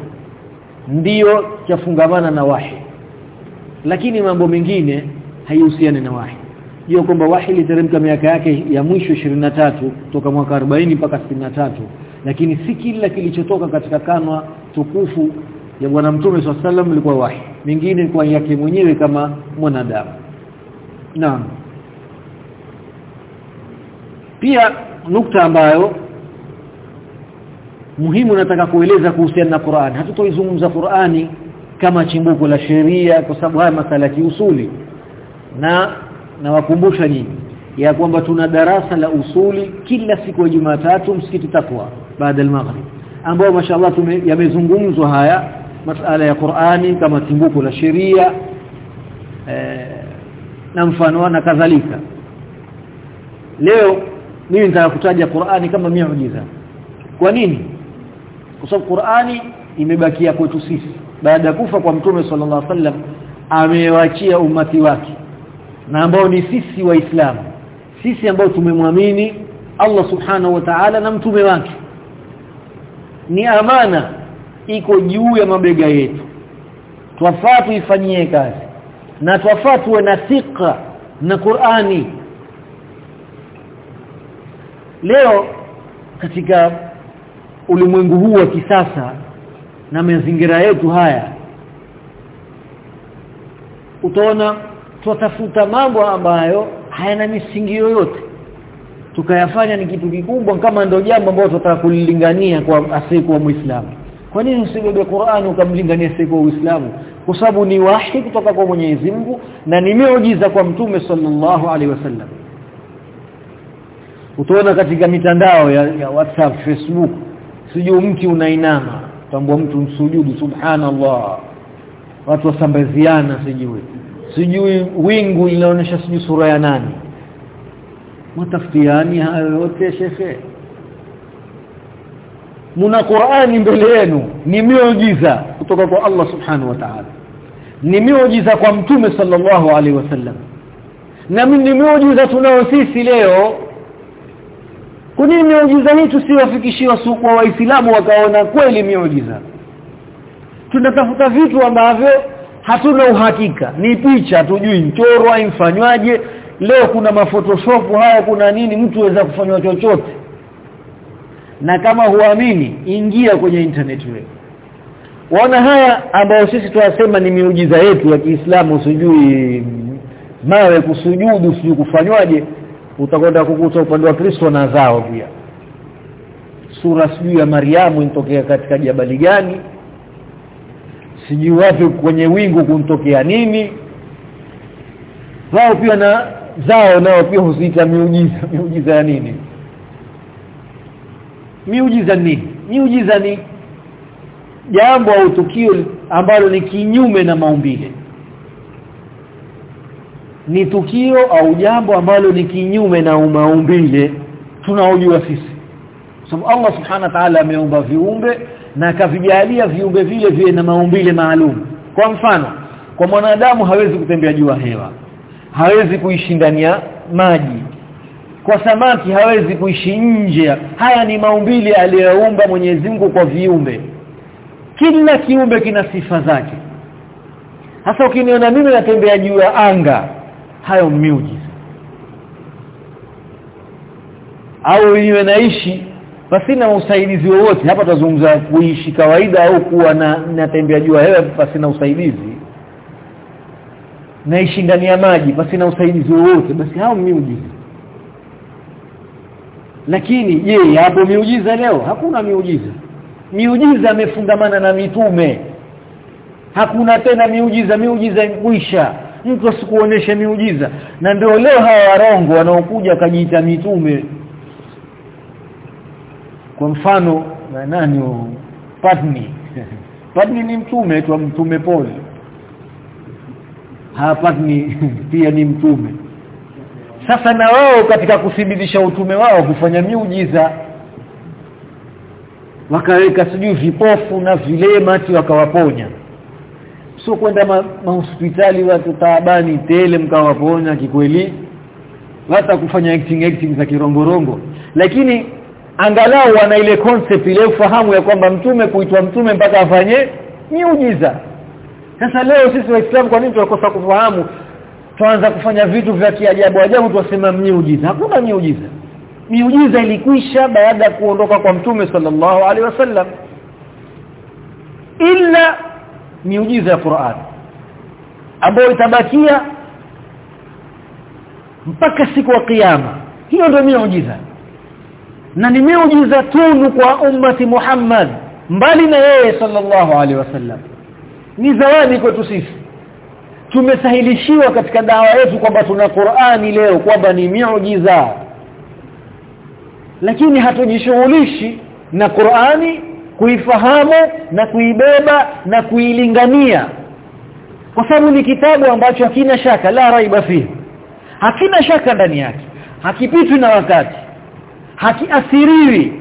ndiyo chafungamana na wahi. Lakini mambo mengine haihusiani na wahi. Hiyo kwamba wahi iliteremka miaka yake ya mwisho 23 toka mwaka 40 mpaka 63 lakini si kila kilichotoka katika kanwa tukufu ya bwana mtume swalla ilikuwa wahi. Mingine kwa yake mwenyewe kama mwanadamu. Naam. Pia nukta ambayo muhimu nataka kueleza kuhusiana na Qur'an. Hatutoizungumza Qur'ani kama chimbuko la sheria kwa sababu haya masala ya kiusuli na nawakumbusha nyinyi ya kwamba tuna darasa la usuli kila siku ya Jumatatu msikiti takwa baada al-maghrib ambao mashallah yamezungumzwa haya masala ya Qur'ani kama timbuko la sheria eh, na mfano na kadhalika. Leo mimi nitakutaja Qur'ani kama miujiza. Kwa nini? Kwa sababu Qur'ani imebakia kwetu sisi. Baada ya kufa kwa mtume sallallahu alaihi wasallam amewachia umati wake na ambao ni sisi waislamu. Sisi ambao tumemwamini Allah subhanahu wa ta'ala na mtume wake. Ni amana iko juu ya mabega yetu. Twafaa tuifanyie kazi. Na twafaa tuwe na thika na Qur'ani. Leo katika ulimwengu huu wa kisasa na mazingira yetu haya utaona tutatafuta mambo ambayo hayana misingi yoyote. Tukayafanya ni kitu kikubwa kama ndio jambo ambalo tutataka kulilingania kwa asiyekuwa muislamu. Kwa nini usibebe Qur'an ukamlingania asiyekuwa uislamu? Kwa sababu ni wahi kutoka kwa Mwenyezi Mungu na ni miujiza kwa mtume sallallahu alaihi wasallam. Utaona katika mitandao ya, ya WhatsApp Facebook sijui mti unainama tambua mtu msujudu subhanallah. Watu wasambaziana sijui sijui wingu linaonyesha sijui sura ya nani. Matafutiani hayo yote shekhe. Muna Qur'ani mbele yenu. Ni miujiza kutoka kwa Allah subhanahu wa ta'ala. Ni miujiza kwa mtume sallallahu alaihi wasallam. Na ni miujiza tunao sisi leo. Kwa nini miujiza hii tusiwafikishiwa kwa waislamu wakaona kweli miujiza? Tunatafuta vitu ambavyo hatuna uhakika. Ni picha tujui mchoro imfanywaje leo kuna mafotoshop haya kuna nini mtu weza kufanywa chochote. Na kama huamini ingia kwenye internet wewe. Waona haya ambayo sisi tunasema ni miujiza yetu ya Kiislamu sijui mawe kusujudu sijui kufanywaje utakwenda kukuta upande wa Kristo na zao pia. Sura sijui ya Mariamu intokea katika jabali gani sijui wapi kwenye wingu kuntokea nini. Wao pia na zao nao pia huziita miujiza. Miujiza ya nini? Miujiza nini miujiza ni jambo au tukio ambalo ni kinyume na maumbile. Ni tukio au jambo ambalo ni kinyume na maumbile tunaojua sisi. Sababu Allah subhanahu wa ta'ala ameumba viumbe na akavijalia viumbe vile viwe na maumbile maalum. Kwa mfano kwa mwanadamu hawezi kutembea juu hewa hawezi kuishi ndani ya maji. Kwa samaki hawezi kuishi nje. Haya ni maumbile aliyoumba Mwenyezi Mungu kwa viumbe. Kila kiumbe kina sifa zake. Hasa ukiniona mimi natembea juu ya anga hayo miujiza. Au iwe naishi pasina usaidizi wowote hapa tunazungumza kuishi kawaida au kuwa na natembea jua hewa pasina usaidizi. Naishi ndani ya maji pasina usaidizi wowote basi hao miujiza. Lakini je hapo miujiza leo? Hakuna miujiza. Miujiza amefungamana na mitume. Hakuna tena miujiza miujiza imkwisha mtu asikuoneshe miujiza. Na ndio leo hawa warongo wanaokuja wakajiita mitume kwa mfano na nani Padni Padni ni mtume tu mtume pole. Ha Padni pia ni mtume. Sasa na wao katika kuthibitisha utume wao kufanya miujiza. Wakaweka sijui vipofu na vilema ati wakawaponya. Sio kwenda mahospitali ma watu taabani tele mkawaponya kikweli. Hata kufanya acting acting za kirongorongo. Lakini angalau wana ile concept ile ufahamu ya kwamba mtume kuitwa mtume mpaka afanye miujiza. Sasa leo sisi waislamu kwa nini tunakosa kufahamu? Tuanza kufanya vitu vya kiajabu ajabu tuwasema miujiza. Hakuna miujiza. Miujiza ilikwisha baada ya kuondoka kwa mtume sallallahu alaihi wasallam. Ila miujiza ya Qur'an ambayo itabakia mpaka siku ya kiyama hiyo ndio miujiza na ni miujiza tunu kwa ummati Muhammad mbali na yeye sallallahu alaihi wasallam. Ni zawadi kwetu sisi. Tumesahilishiwa katika dawa yetu kwamba tuna Qur'ani leo kwamba ni miujiza. Lakini hatujishughulishi na Qur'ani kuifahamu na kuibeba na kuilingania. Kwa sababu ni kitabu ambacho hakina shaka la raiba fihi. Hakina shaka ndani yake. Hakipitwi na wakati hakiathiriwi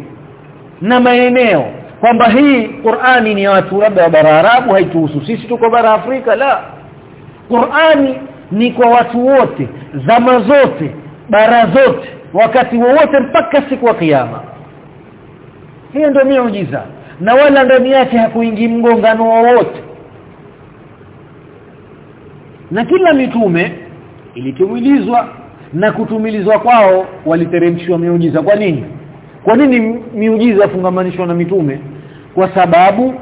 na maeneo. Kwamba hii Qur'ani ni watu labda wa bara Arabu haituhusu. Sisi tuko bara Afrika la. Qur'ani ni kwa watu wote zama zote bara zote wakati wowote mpaka siku ya kiyama. Hiyo ndio miujiza. Na wala ndani yake hakuingi mgongano wowote. Na kila mitume ilitumilizwa na kutumilizwa kwao waliteremshwa miujiza. Kwa nini? Kwa nini miujiza fungamanishwa na mitume? Kwa sababu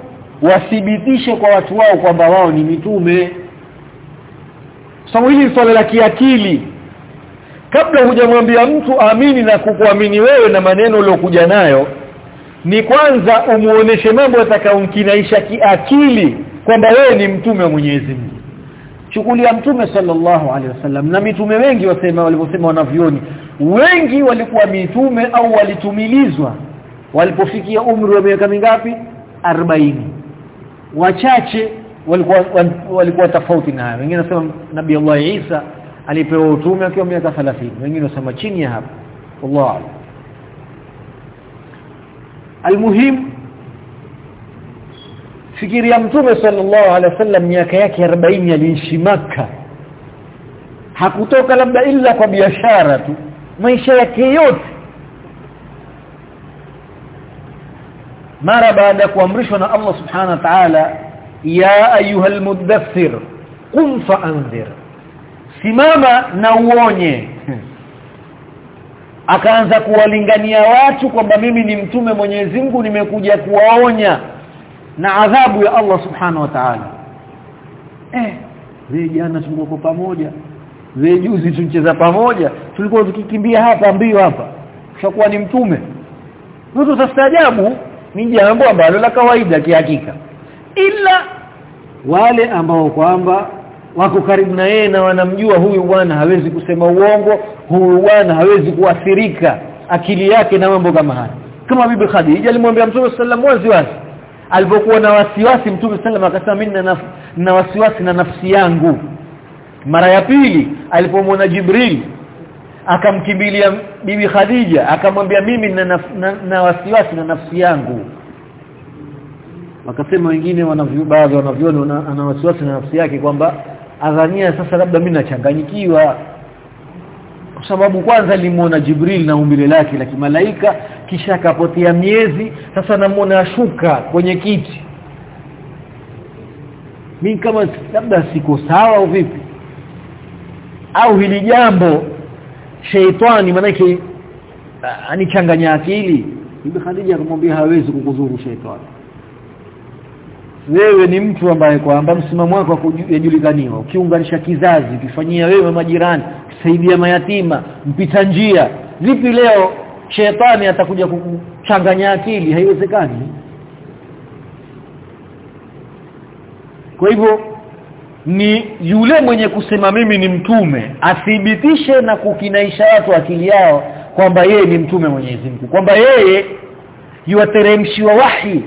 wathibitishe kwa watu wao kwamba wao ni mitume. Somo hili swala la kiakili. Kabla hujamwambia mtu amini na kukuamini wewe na maneno uliyokuja nayo ni kwanza umuoneshe mambo yatakayomkinaisha kiakili kwamba wewe ni mtume wa Mwenyezi Mungu chukulia mtume sallallahu alaihi wasallam. Na mitume wengi wasema waliposema wanavyoni wengi walikuwa mitume au walitumilizwa. Walipofikia umri wa miaka mingapi? 40 wachache walikuwa walikuwa tofauti na wengine nasema nabii Allah Isa alipewa utume akiwa miaka 30 wengine wasema chini ya hapo. Allah almuhim fikiria mtume sallallahu alaihi wasallam miaka yake 40 aliishi maka hakutoka labda ila kwa biashara tu maisha yake yote. Mara baada ya kuamrishwa na Allah subhanahu wa ta'ala ya ayuhal mudaththir qum fa anzir simama na uonye. Akaanza kuwalingania watu kwamba mimi ni mtume Mwenyezi Mungu nimekuja kuwaonya na adhabu ya Allah subhanahu wa ta'ala. Eh wewe jana tulikuwa pamoja wewe juzi tulicheza pamoja tulikuwa tukikimbia hapa mbio hapa ushakuwa ni mtume. Mtu utastaajabu ni jambo ambalo la kawaida kihakika. Ila wale ambao kwamba wako karibu na yeye na wanamjua huyu bwana hawezi kusema uongo huyu bwana hawezi kuathirika akili yake na mambo kama haya. Kama bibi Khadija alimwambia Mtume sallallahu alaihi wasallam alipokuwa na wasiwasi Mtume sallallahu akasema mimi na, na wasiwasi na nafsi yangu. Mara ya pili alipomwona Jibril akamkimbilia bibi Khadija akamwambia mimi na, na, na wasiwasi na nafsi yangu. Wakasema wengine wanavyo wanavyoni ana wasiwasi na nafsi yake kwamba adhania sasa labda mimi nachanganyikiwa sababu kwanza limuona Jibril na umbile lake la kimalaika kisha akapotea miezi sasa namuona ashuka kwenye kiti. Mimi kama labda siko sawa au vipi? Au hili jambo sheitani manake anichanganya akili. Bibi Khadija akamwambia hawezi kukuzuru shetani wewe ni mtu ambaye kwamba msimamo wako yajulikaniwa. Ukiunganisha kizazi ukifanyia wewe majirani kusaidia mayatima mpita njia. Vipi leo shetani atakuja kuchanganya akili? Haiwezekani. Kwa hivyo ni yule mwenye kusema mimi ni mtume athibitishe na kukinaisha watu akili yao kwamba yeye ni mtume Mwenyezi Mungu kwamba yeye yuateremshiwa wahi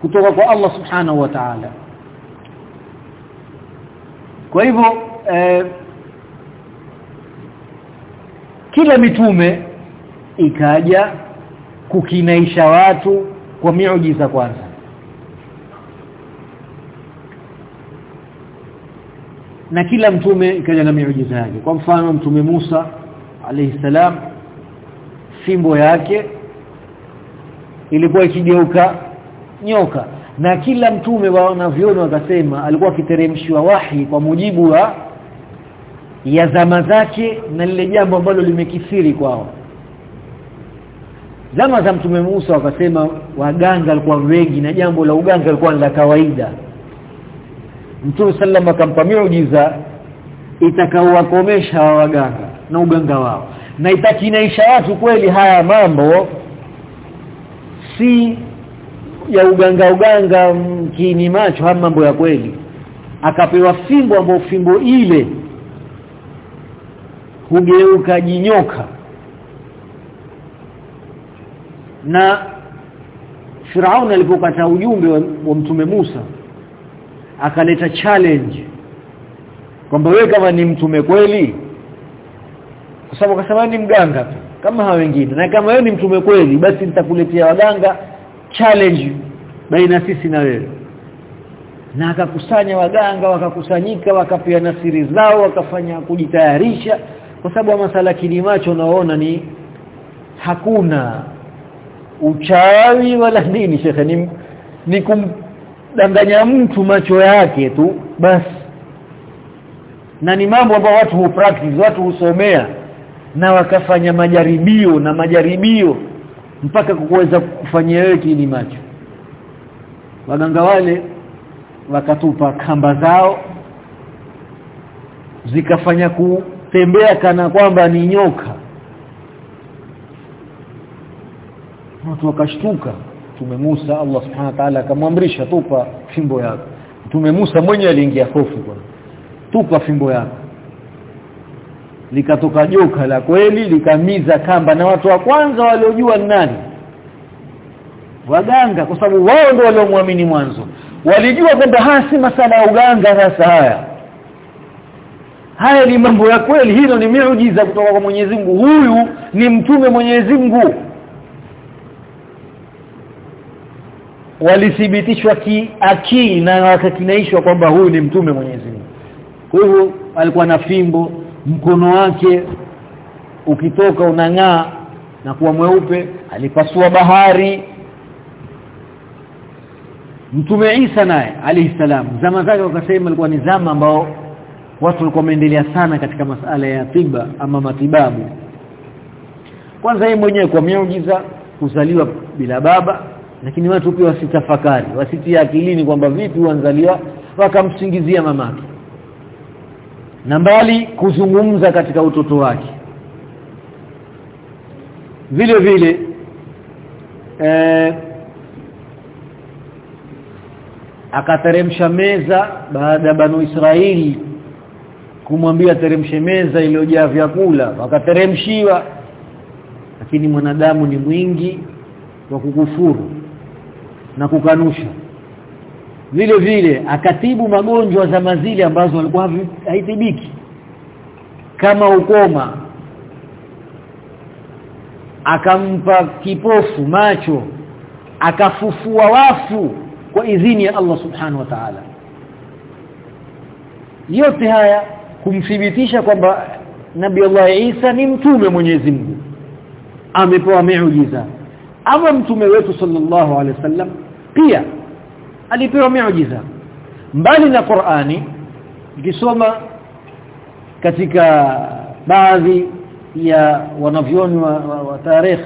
kutoka kwa Allah Subhanahu wa Ta'ala. Kwa hivyo eh, kila mitume ikaja kukinaisha watu kwa miujiza kwanza. Na kila mtume ikaja na miujiza yake. Kwa mfano mtume Musa alayhi salam fimbo yake ilikuwa ikigeuka nyoka. Na kila mtume wa wanavyoni wakasema alikuwa akiteremshiwa wahi kwa mujibu wa ya zama zake na lile jambo ambalo limekithiri kwao. Zama za mtume Musa wakasema waganga walikuwa wengi na jambo la uganga lilikuwa la kawaida. Mtume sallam akampa miujiza itakaowakomesha waganga na uganga wao. Na itakinaisha watu kweli haya mambo si ya uganga uganga mkini macho haya mambo ya kweli. Akapewa fimbo ambayo fimbo ile hugeuka jinyoka. Na Firaun alipokata ujumbe wa, wa mtume Musa akaleta challenge kwamba wewe kama ni mtume kweli? Kwa sababu kasema ni mganga tu kama hawa wengine. Na kama wewe ni mtume kweli basi nitakuletea waganga challenge baina sisi na wewe. Na akakusanya waganga wakakusanyika wakapia nasiri zao wakafanya kujitayarisha. Kwa sababu masala kilimacho naona ni hakuna uchawi wala nini shekhe ni, ni kumdanganya mtu macho yake tu basi. Na ni mambo ambayo watu hu practice watu husomea na wakafanya majaribio na majaribio mpaka kuweza kufanyia wewe kini macho. Waganga wale wakatupa kamba zao zikafanya kutembea kana kwamba ni nyoka. Watu wakashtuka. Mtume Musa Allah Subhanahu wa Ta'ala akamwamrisha tupa fimbo yako. Mtume Musa mwenye aliingia hofu bwana. Tupa fimbo yako likatoka joka la kweli likamiza kamba na watu wa kwanza waliojua ni nani? Waganga kwa sababu wao ndio waliomwamini mwanzo. Walijua kwamba hasi masala ya uganga sasa haya. Haya ni mambo ya kweli hilo ni miujiza kutoka kwa Mwenyezi Mungu. Huyu ni mtume Mwenyezi Mungu. Walithibitishwa kiakili na wakakinaishwa kwamba huyu ni mtume Mwenyezi Mungu. Kwa hivyo alikuwa na fimbo mkono wake ukitoka unang'aa na kuwa mweupe alipasua bahari. Mtume Isa naye alayhi salam zama zake wakasema ilikuwa ni zama ambao watu walikuwa wameendelea sana katika masala ya tiba ama matibabu. Kwanza yeye mwenyewe kwa miujiza kuzaliwa bila baba lakini watu pia wasitafakari wasitia akilini kwamba vipi huanzaliwa wakamsingizia mamake na mbali kuzungumza katika utoto wake. Vile vile eh, akateremsha meza baada ya banu Israeli kumwambia teremshe meza iliyojaa vyakula. Wakateremshiwa lakini mwanadamu ni mwingi wa kukufuru na kukanusha vile vile akatibu magonjwa za mazili ambazo walikuwa haitibiki kama ukoma akampa kipofu macho akafufua wafu kwa idhini ya Allah subhanahu wa ta'ala. Yote haya kumthibitisha kwamba Nabii Allah Isa ni mtume Mwenyezi Mungu. Amepewa miujiza. Ama mtume wetu sallallahu alaihi wasallam pia alipewa miujiza. Mbali na Qur'ani ikisoma katika baadhi ya wanavyoni wa, wa, wa tarikh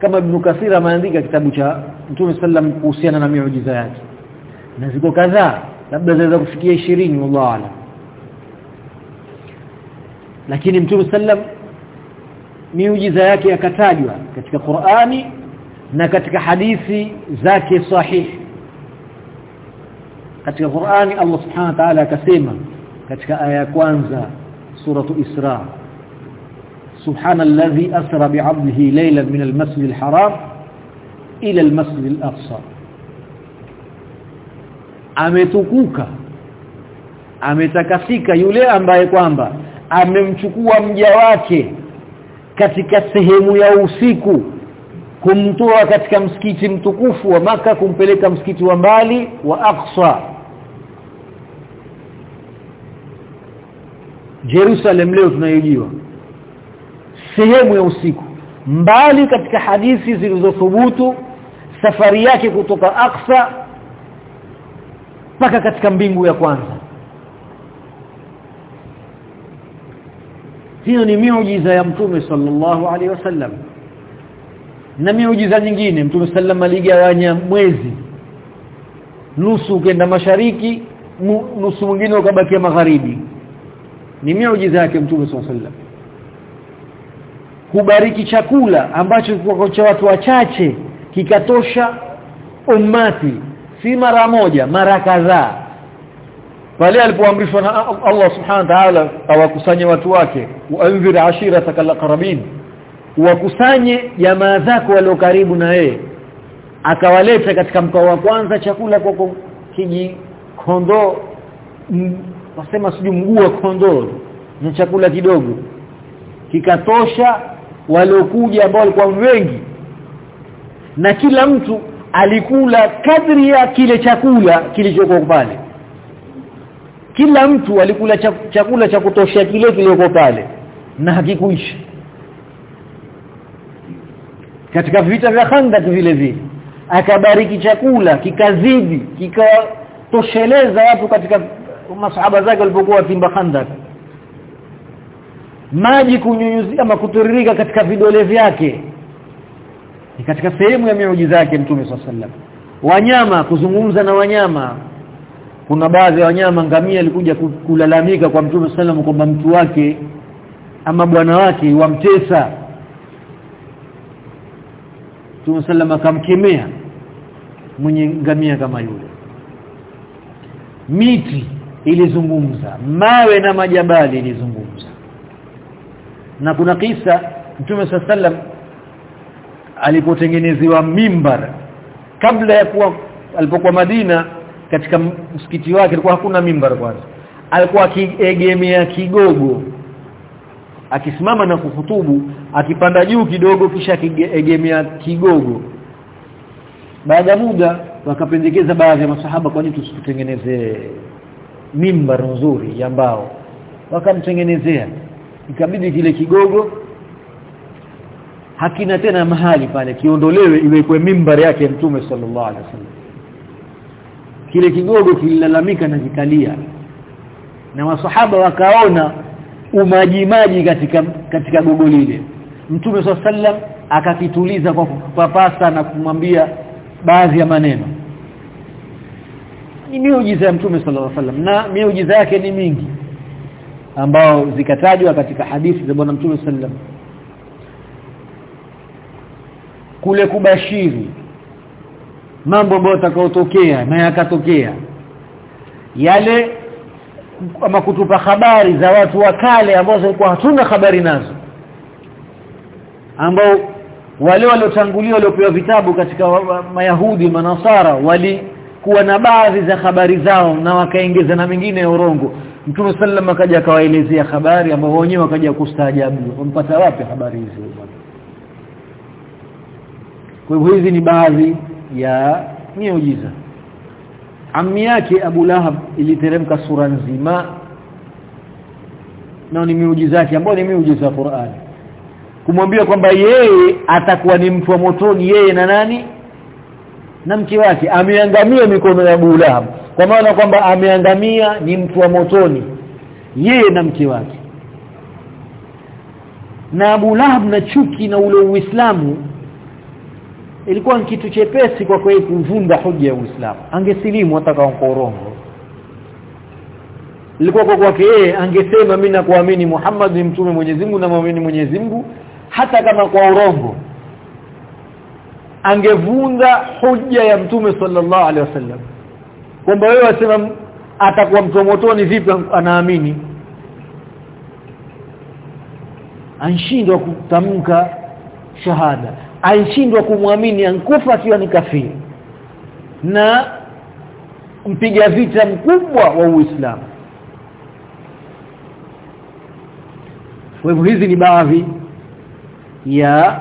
kama Ibn Kathir ameandika kitabu cha Mtume sallam kuhusiana na miujiza yake. Na ziko kadhaa labda zaweza kufikia 20 wallahu a'lam. Lakini Mtume sallam miujiza yake yakatajwa katika Qur'ani na katika hadithi zake sahihi katika Qur'ani Allah Subhanahu wa ta'ala akasema katika aya ya kwanza suratu Isra Subhanalladhi asra bi'abdihi laylan min al-masjid Haram ila al-masjid Aqsa. Ametukuka ametakasika yule ambaye kwamba amemchukua mja wake katika sehemu ya usiku kumtoa katika msikiti mtukufu wa maka kumpeleka msikiti wa mbali wa Aqsa. Jerusalem leo tunayojua sehemu ya usiku. Mbali katika hadithi zilizothubutu safari yake kutoka Aqsa mpaka katika mbingu ya kwanza. Hiyo ni miujiza ya mtume sallallahu alaihi wasallam. Na miujiza nyingine mtume sallam aligawanya mwezi. Nusu ukenda mashariki nusu mwingine ukabakia magharibi ni miujiza yake mtume sallallahu alaihi wasallam. Kubariki chakula ambacho kwa cha watu wachache kikatosha ummati si mara moja mara kadhaa. Pale alipoamrishwa na Allah subhanahu wa ta'ala awakusanye watu wake waanzir ashirataka alqarabin wakusanye jamaa zako walio karibu na yeye. Akawaleta katika mkoa wa kwanza chakula kwa kiji kondoo wasema siju mguu wa kondoo ni chakula kidogo. Kikatosha waliokuja ambao walikuwa wengi. Na kila mtu alikula kadri ya kile chakula kilichokuwa pale. Kila mtu alikula chakula cha kutosha kile kilichokuwa pale na hakikuisha katika vita vya Khandaq vile vile akabariki chakula kikazidi kikatosheleza watu katika masahaba zake walipokuwa watimba Khandak maji kunyunyuzia ama kuturirika katika vidole vyake. Ni katika sehemu ya miujiza yake Mtume SAW wanyama kuzungumza na wanyama. Kuna baadhi ya wanyama ngamia alikuja kulalamika kwa Mtume SAW kwamba mtu wake ama bwana wake wamtesa. Mtume SAW akamkemea mwenye ngamia kama yule. Miti ilizungumza. Mawe na majabali ilizungumza. Na kuna kisa Mtume sallam alipotengenezewa mimbar kabla ya kuwa alipokuwa Madina katika msikiti wake alikuwa hakuna mimbar kwanza. Alikuwa akiegemea kigogo akisimama na kuhutubu akipanda juu kidogo kisha akiegemea kigogo. Baada muda wakapendekeza baadhi ya masahaba kwa nini tusitengeneze mimbar nzuri ya mbao. Wakamtengenezea. Ikabidi kile kigogo hakina tena mahali pale kiondolewe iwekwe mimbar yake mtume sallallahu alaihi wasallam. Kile kigogo kililalamika na kikalia. Na masahaba wakaona umajimaji katika katika gogo lile. Mtume sallallahu alaihi wasallam akakituliza kwa kupapasa na kumwambia baadhi ya maneno ni miujiza ya mtume sallallahu alaihi wasallam na miujiza yake ni mingi ambao zikatajwa katika hadithi za bwana mtume sallam kule kubashiri mambo ambayo yatakayotokea na yakatokea yale ama kutupa habari za watu wa kale ambao walikuwa hatuna habari nazo ambao wale waliotangulia waliopewa vitabu katika mayahudi manasara walikuwa na baadhi za habari zao na wakaongeza na mengine ya urongo. Mtume sallam akaja akawaelezea habari ambao wenyewe wakaja kustaajabu. Wampata wapi habari hizo kwa hivyo hizi ni baadhi ya miujiza. Ammi yake Abu Lahab iliteremka sura nzima na ni miujiza yake ambayo ni miujiza ya Qur'an. Kumwambia kwamba yeye atakuwa ni mtu wa motoni yeye na nani na mke wake ameangamia mikono ya Abu Lahab kwa maana kwamba ameangamia ni mtu wa motoni yeye na mke wake. Na Abu Lahab na chuki na ule Uislamu ilikuwa ni kitu chepesi kwa kweli kuvunda hoja ya Uislamu. Angesilimu hata kwa korongo ilikuwa kwa kwake yeye angesema mimi nakuamini Muhammad ni mtume Mwenyezi Mungu na muamini Mwenyezi Mungu hata kama kwa urongo angevunda hoja ya mtume sallallahu alaihi wasallam. Kwamba wewe wasema atakuwa mtu motoni vipi anaamini? Anshindwa kutamka shahada. Anshindwa kumwamini ankufa akiwa ni kafiri. Na mpiga vita mkubwa wa Uislamu. Kwa hivyo hizi ni baadhi ya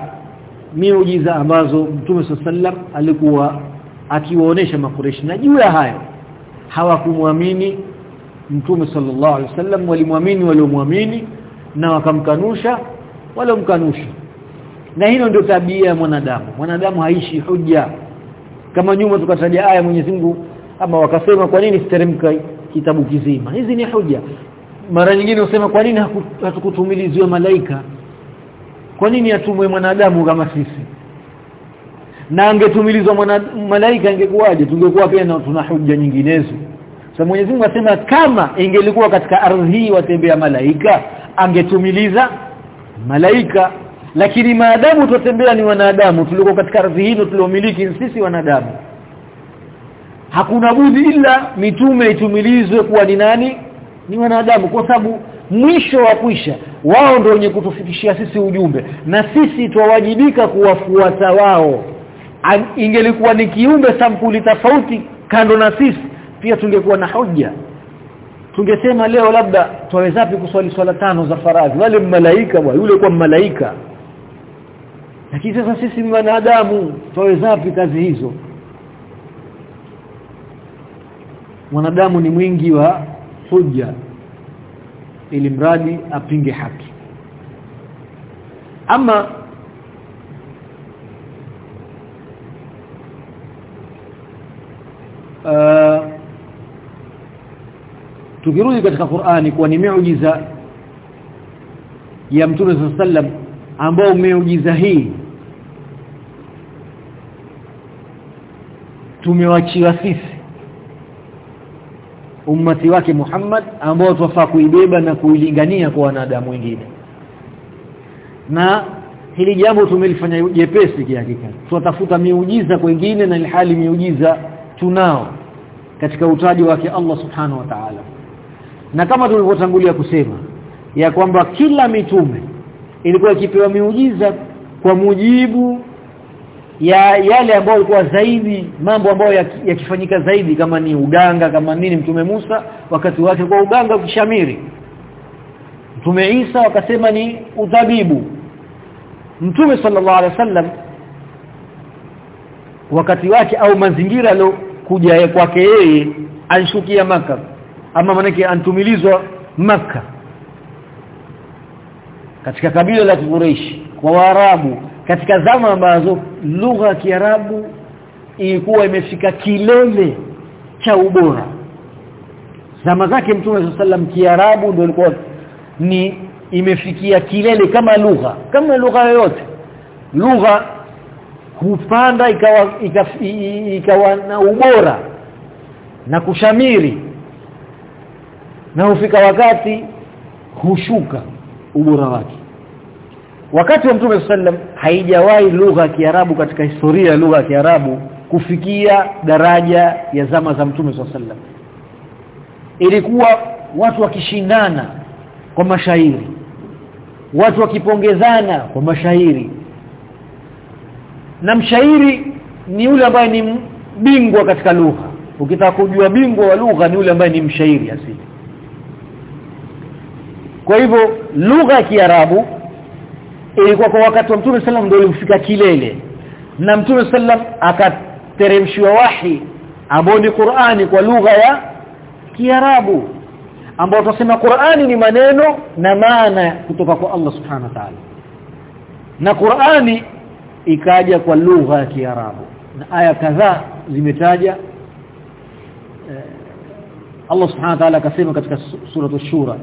miujiza ambazo Mtume sallam alikuwa akiwaonesha makureshi na juu ya hayo hawakumwamini Mtume sallallahu alaihi wasallam walimwamini waliomwamini na wakamkanusha waliomkanusha. Na hilo ndio tabia ya mwanadamu. Mwanadamu haishi hujja. Kama nyuma tukataja aya Mwenyezi Mungu ama wakasema kwa nini siteremka kitabu kizima? Hizi ni hujja. Mara nyingine usema kwa nini hatukutumiliziwa malaika kwa nini atumwe mwanadamu kama sisi? Na angetumilizwa malaika ingekuwaje? Tungekuwa pia na tuna hujja nyinginezo. Sasa Mwenyezi Mungu asema kama ingelikuwa katika ardhi hii watembea malaika angetumiliza malaika. Lakini maadamu tutembea ni wanadamu tuliko katika ardhi hii tuliomiliki sisi wanadamu. Hakuna budi ila mitume itumilizwe kuwa ni nani? Ni wanadamu. Kwa sababu mwisho wa kuisha. Wao ndio wenye kutufikishia sisi ujumbe. Na sisi twawajibika kuwafuata wao. Ingelikuwa ni kiumbe sampuli tofauti kando na sisi pia tungekuwa na hoja. Tungesema leo labda twawezapi kuswali swala tano za faradhi? Wale malaika bwana yule kwa malaika. Lakini sasa sisi wanadamu twawezapi kazi hizo? Mwanadamu ni mwingi wa hujja ili mradi apinge haki. Ama uh, tukirudi katika Qur'ani kwa ni miujiza ya Mtume sallam ambao miujiza hii tumewachiwa sisi ummati wake Muhammad ambao twafaa kuibeba na kuilingania kwa wanadamu wengine. Na hili jambo tumelifanya jepesi kihakika. Tunatafuta miujiza kwingine na ilhali miujiza tunao katika utaji wake Allah subhanahu wa ta'ala. Na kama tulivyotangulia kusema ya kwamba kila mitume ilikuwa ikipewa miujiza kwa mujibu ya yale ambayo ilikuwa zaidi mambo ambayo yakifanyika ya zaidi kama ni uganga kama nini mtume Musa wakati wake kwa uganga ukishamiri. Mtume Isa wakasema ni utabibu mtume sallallahu alaihi wasallam wakati wake au mazingira alokuja kwake yeye alishukia maka ama manake antumilizwa maka katika kabila la Quraysh kwa Waarabu katika zama ambazo lugha ya Kiarabu ilikuwa imefika kilele cha ubora. Zama zake Mtume sallam Kiarabu ndio ilikuwa ni imefikia kilele kama lugha kama lugha yoyote. Lugha hupanda ikawa ikawa, na ubora na kushamiri na hufika wakati hushuka ubora wake wakati wa Mtume sallam haijawahi lugha ya Kiarabu katika historia ya lugha ya Kiarabu kufikia daraja ya zama za Mtume sallam ilikuwa watu wakishindana kwa mashairi watu wakipongezana kwa mashairi. Na mshairi ni yule ambaye ni bingwa katika lugha. Ukitaka kujua bingwa wa lugha ni yule ambaye ni mshairi asili. Kwa hivyo lugha ya Kiarabu ilikuwa kwa wakati wa Mtume sallam ndio ilifika kilele. Na Mtume sallam akateremshiwa wahi ambao ni Qur'ani kwa lugha ya Kiarabu ambao tunasema Qur'ani ni maneno na maana kutoka kwa Allah Subhanahu wa Ta'ala. Na Qur'ani ikaja kwa lugha ya Kiarabu. Na aya kadhaa zimetaja Allah Subhanahu wa Ta'ala akasema katika sura ash-Shura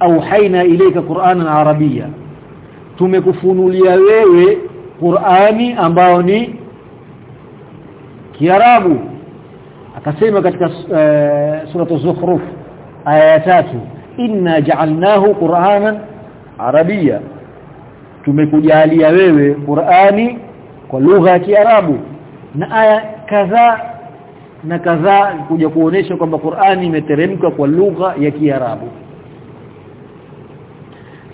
auhaina ilayka Qur'anan Arabia tumekufunulia wewe Qur'ani ambao ni Kiarabu. Akasema katika uh, suratu Zukhruf aya ya tatu inna ja'alnahu Qur'anan Arabia tumekujalia wewe Qur'ani kwa lugha ya Kiarabu. Na aya kadhaa na kadhaa kuja kuonesha kwamba Qur'ani imeteremka kwa lugha ya Kiarabu.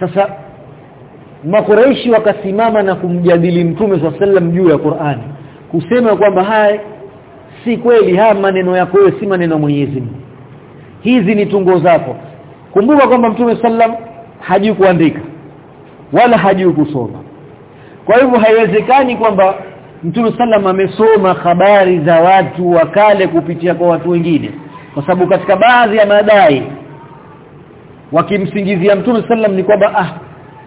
Sasa makureishi wakasimama na kumjadili mtume sallam juu ya Qur'ani kusema kwamba haya si kweli haya maneno yako wewe si maneno ya Mwenyezi Mungu. Hizi ni tungo zako. Kumbuka kwamba mtume sallam hajui kuandika wala hajui kusoma. Kwa hivyo haiwezekani kwamba Mtume sallam amesoma habari za watu wa kale kupitia kwa watu wengine kwa sababu katika baadhi ya madai wakimsingizia Mtume sallam ni kwamba ah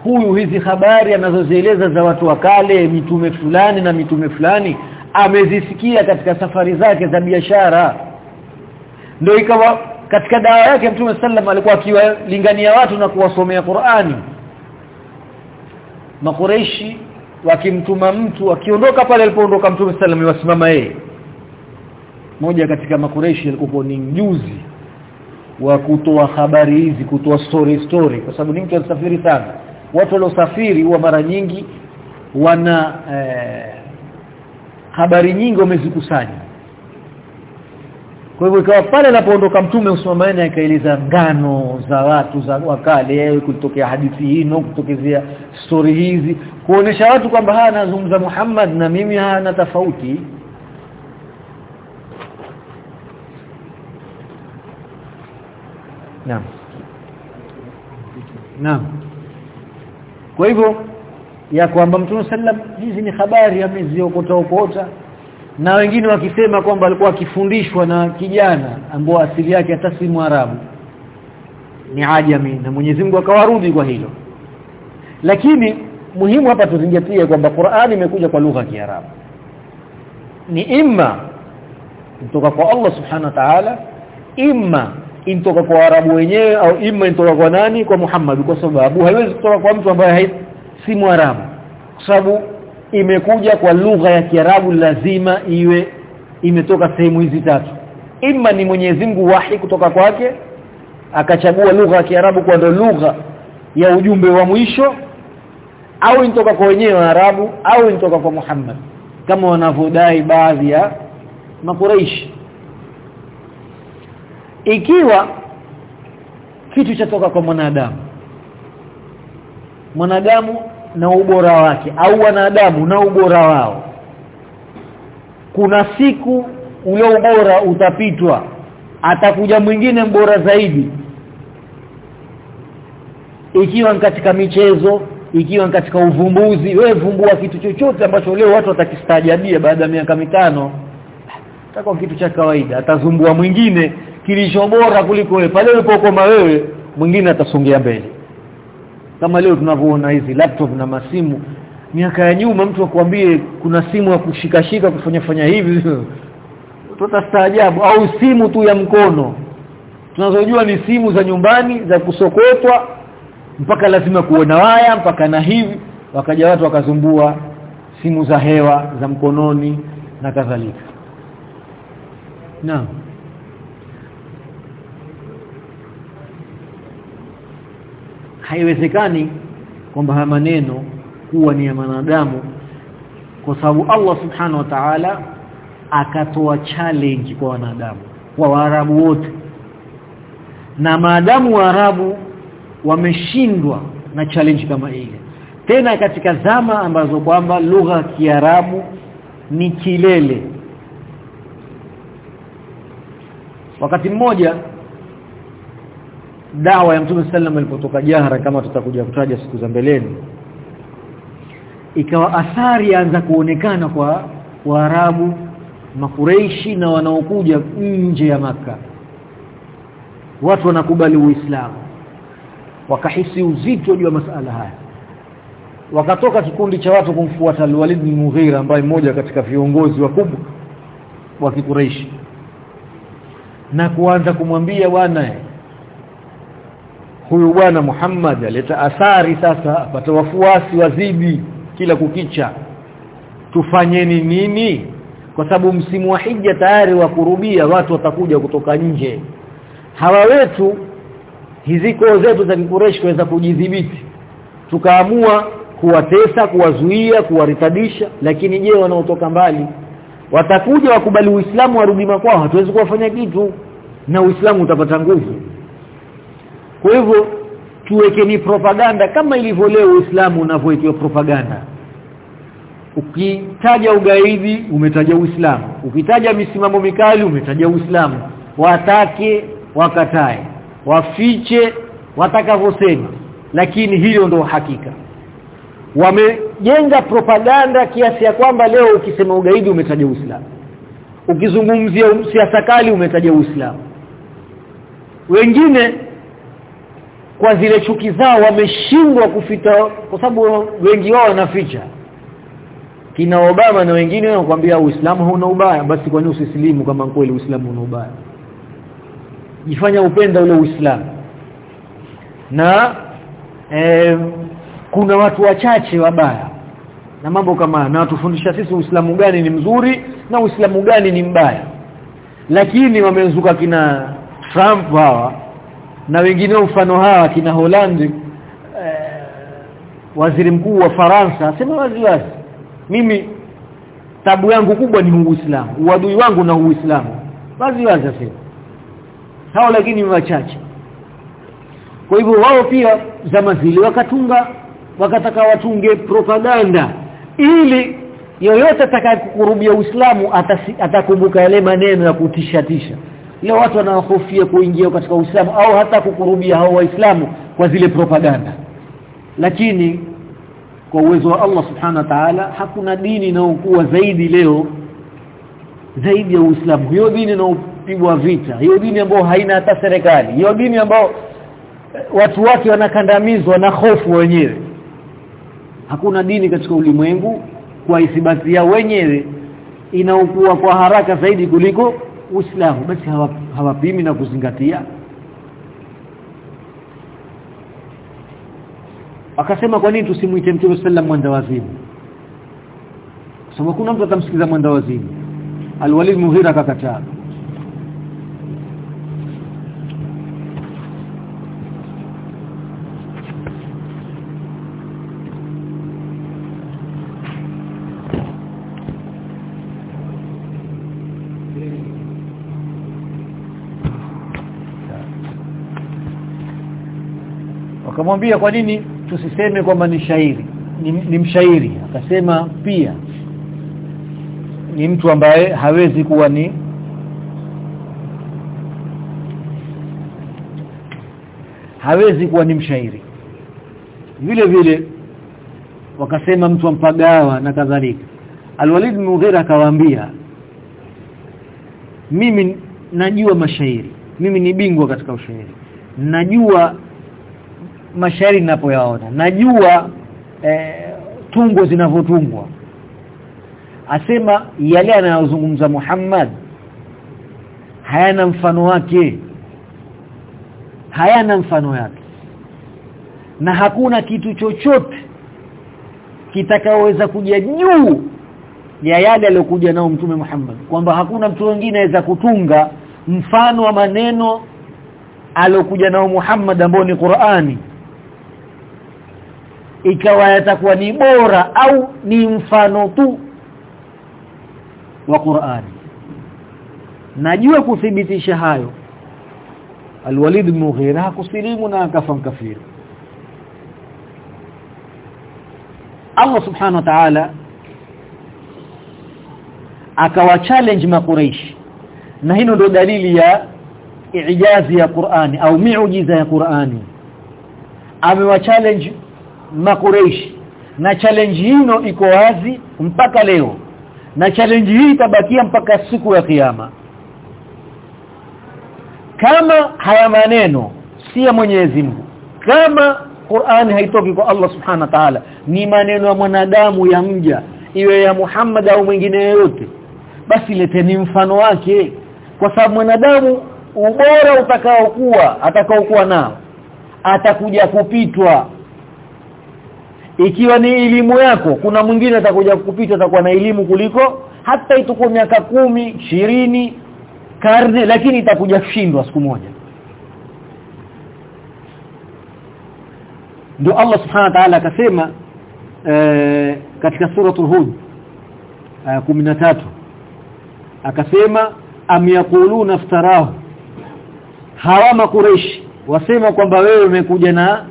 huyu hizi habari anazozieleza za watu wa kale mitume fulani na mitume fulani amezisikia katika safari zake za biashara. Ndio ikawa katika dawa yake Mtume sallam alikuwa akiwalingania watu na kuwasomea Qur'ani. Makureishi wakimtuma mtu akiondoka pale alipoondoka Mtume sallam wasimama yeye. Moja katika makureishi alikuwa ni mjuzi wa kutoa habari hizi kutoa story story kwa sababu ni mtu alisafiri sana watu waliosafiri huwa mara nyingi wana eh, habari nyingi wamezikusanya. Kwa hivyo ikawa pale anapoondoka mtume usimamaeni akaeleza ngano za watu za wakale kutokea hadithi hii na kutokezea stori hizi kuonesha watu kwamba haya anazungumza Muhammad na mimi hana tofauti. Naam. Naam Kwa hivyo ya kwamba Mtume sallam hizi ni habari ameziokota okota na wengine wakisema kwamba alikuwa akifundishwa na kijana ambao asili yake hata si Mwarabu ni ajami na Mwenyezi Mungu akawarudi kwa hilo. Lakini muhimu hapa tuzingatie kwamba Qur'ani imekuja kwa lugha ya Kiarabu. Ni imma kutoka kwa Allah subhanahu wa ta'ala imma intoka kwa Arabu wenyewe au ima intoka kwa nani? Kwa Muhammad. Kwa sababu haiwezi kutoka kwa mtu ambaye si Mwarabu. Kwa sababu imekuja kwa lugha ya Kiarabu lazima iwe imetoka sehemu hizi tatu. Ima ni Mwenyezi Mungu wahi kutoka kwake akachagua lugha ya Kiarabu kwa ndo lugha ya ujumbe wa mwisho au intoka kwa wenyewe wa Arabu au intoka kwa Muhammad. Kama wanavyodai baadhi ya makuraishi ikiwa kitu chatoka kwa mwanadamu mwanadamu na ubora wake au wanadamu na ubora wao kuna siku ule ubora utapitwa atakuja mwingine mbora zaidi. Ikiwa katika michezo ikiwa katika uvumbuzi wewe vumbua kitu chochote ambacho leo watu watakistaajabia baada ya miaka mitano itakuwa kitu cha kawaida. Atazumbua mwingine kilicho bora kuliko wewe. Pale ulipokoma wewe mwingine atasongea mbele. Kama leo tunavyoona hizi laptop na masimu. Miaka ya nyuma mtu akwambie kuna simu ya kushikashika kufanya fanya hivi. Tutastaajabu au simu tu ya mkono. Tunazojua ni simu za nyumbani za kusokotwa mpaka lazima kuona waya mpaka na hivi. Wakaja watu wakazumbua simu za hewa za mkononi na kadhalika. Naam haiwezekani kwamba haya maneno kuwa ni ya manadamu kwa sababu Allah subhanahu wa ta'ala akatoa challenge kwa wanadamu kwa waarabu wote. Na maadamu waarabu wameshindwa na challenge kama ile tena katika zama ambazo kwamba lugha ya Kiarabu ni kilele. Wakati mmoja dawa ya Mtume sallam ilipotoka jahara kama tutakuja kutaja siku za mbeleni ikawa athari yaanza kuonekana kwa Waarabu makureishi na wanaokuja nje ya maka watu wanakubali Uislamu wakahisi uzito juu ya masala haya. Wakatoka kikundi cha watu kumfuata Al-Walid bin Mughira ambaye mmoja katika viongozi wakubwa wa Kikureishi na kuanza kumwambia bwana huyu bwana Muhammad aleta athari sasa apata wafuasi wazidi kila kukicha. Tufanyeni nini? Kwa sababu msimu wa hija tayari wa kurubia watu watakuja kutoka nje. Hawa wetu hizi koo zetu za Quraysh kuweza kujidhibiti. Tukaamua kuwatesa kuwazuia kuwaritadisha lakini je wanaotoka mbali? Watakuja wakubali Uislamu warudi makwao? Hatuwezi kuwafanya kitu. Na Uislamu utapata nguvu kwa hivyo tuwekeni propaganda kama ilivyo leo Uislamu unavyowekewa propaganda. Ukitaja ugaidi umetaja Uislamu. Ukitaja misimamo mikali umetaja Uislamu. Watake wakatae. Wafiche watakavyosema. Lakini hiyo ndo hakika. Wamejenga propaganda kiasi ya kwamba leo ukisema ugaidi umetaja Uislamu. Ukizungumzia siasa kali umetaja Uislamu. Wengine kwa zile chuki zao wameshindwa kufita kwa sababu wengi wao wanaficha. Kina Obama na wengine wanakuambia Uislamu hauna ubaya basi kwa nini usisilimu kama kweli Uislamu una ubaya? Jifanya upenda ule Uislamu. Na eh, kuna watu wachache wabaya. Na mambo kama na watufundisha sisi Uislamu gani ni mzuri na Uislamu gani ni mbaya. Lakini wamezuka kina Trump hawa na wengine mfano hawa kina Holandi eh, waziri mkuu wa Faransa sema wazi wazi mimi tabu yangu kubwa ni Uislamu uadui wangu na Uislamu. Wazi wazi asema. Hao lakini wachache. Kwa hivyo wao pia zama zile wakatunga wakataka watunge propaganda. Ili yoyote atakayekurubia Uislamu atakumbuka yale maneno ya kutishatisha leo watu wanahofia kuingia katika Uislamu au hata kukurubia hao waislamu kwa zile propaganda. Lakini kwa uwezo wa Allah subhana wa ta'ala hakuna dini inayokuwa zaidi leo zaidi ya Uislamu. Hiyo dini inayopigwa vita hiyo dini ambayo haina hata serikali hiyo dini ambayo watu wake wanakandamizwa na hofu wenyewe. Hakuna dini katika ulimwengu kwa isibati ya wenyewe inaokuwa kwa haraka zaidi kuliko Uislamu basi hawapimi na kuzingatia. Akasema kwa nini tusimuite Mtume sallam mwenda wazimu? Sababu kuna mtu atamsikiza mwenda wazimu. Alwalid muhira kakataa wakamwambia kwa nini tusiseme kwamba ni shairi? Ni, ni mshairi. Akasema pia ni mtu ambaye hawezi kuwa ni hawezi kuwa ni mshairi. Vile vile wakasema mtu ampagawa na kadhalika. Alwalid Mughira akawaambia mimi najua mashairi. Mimi ni bingwa katika ushairi. Najua mashairi ninapoyaona. Najua e, tungo zinavyotungwa asema yale anayozungumza Muhammad hayana mfano wake. Hayana mfano yake. Na hakuna kitu chochote kitakaoweza kuja juu ya yale aliyokuja nao mtume Muhammad. Kwamba hakuna mtu mwingine aweza kutunga mfano wa maneno aliyokuja nao Muhammad ambao ni Qur'ani ikawa yatakuwa ni bora au ni mfano tu wa Qur'ani najua kuthibitisha hayo. Al-Walid Mughira hakusilimu na akafa mkafiri. Allah subhanahu wa ta'ala akawa challenge makuraish na hino ndo dalili ya ijazi ya Qur'ani au miujiza ya Qur'ani. Amewa challenge makureishi na challenge hino iko wazi mpaka leo. Na challenge hii itabakia mpaka siku ya kiyama. Kama haya maneno si ya Mwenyezi Mungu kama Qur'an haitoki kwa Allah Subhanahu wa Ta'ala ni maneno ya mwanadamu ya mja iwe ya Muhammad au mwingine yote basi leteni mfano wake. Kwa sababu mwanadamu ubora utakaokuwa atakaokuwa nao atakuja kupitwa ikiwa ni elimu yako kuna mwingine atakuja kupita atakuwa na elimu kuliko hata itakuwa miaka kumi ishirini karne lakini itakuja kushindwa siku moja. Ndio Allah subhanahu wa ta'ala akasema e, katika suratul hud aya 13 akasema am yaquluna iftarahu? Hawa makureishi wasema kwamba wewe umekuja na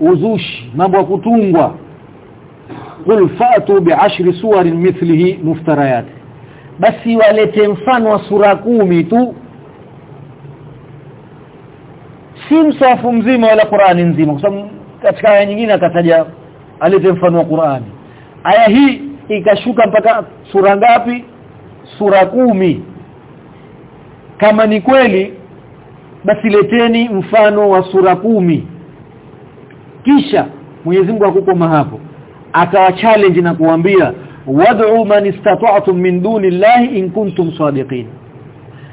uzushi mambo ya kutungwa. Qul fa'tu bi'ashri suwarin mithlihi muftarayat. Basi walete mfano wa sura kumi tu. Si msafu mzima wala Qur'ani nzima kwa sababu katika aya nyingine akataja alete mfano wa Qur'ani aya hii ikashuka mpaka sura ngapi? Sura kumi. Kama ni kweli basi leteni mfano wa sura kumi kisha Mwenyezi Mungu akukoma hapo akawa challenge na kuambia wad'u man istata'tum min duni llahi in kuntum sadiqin.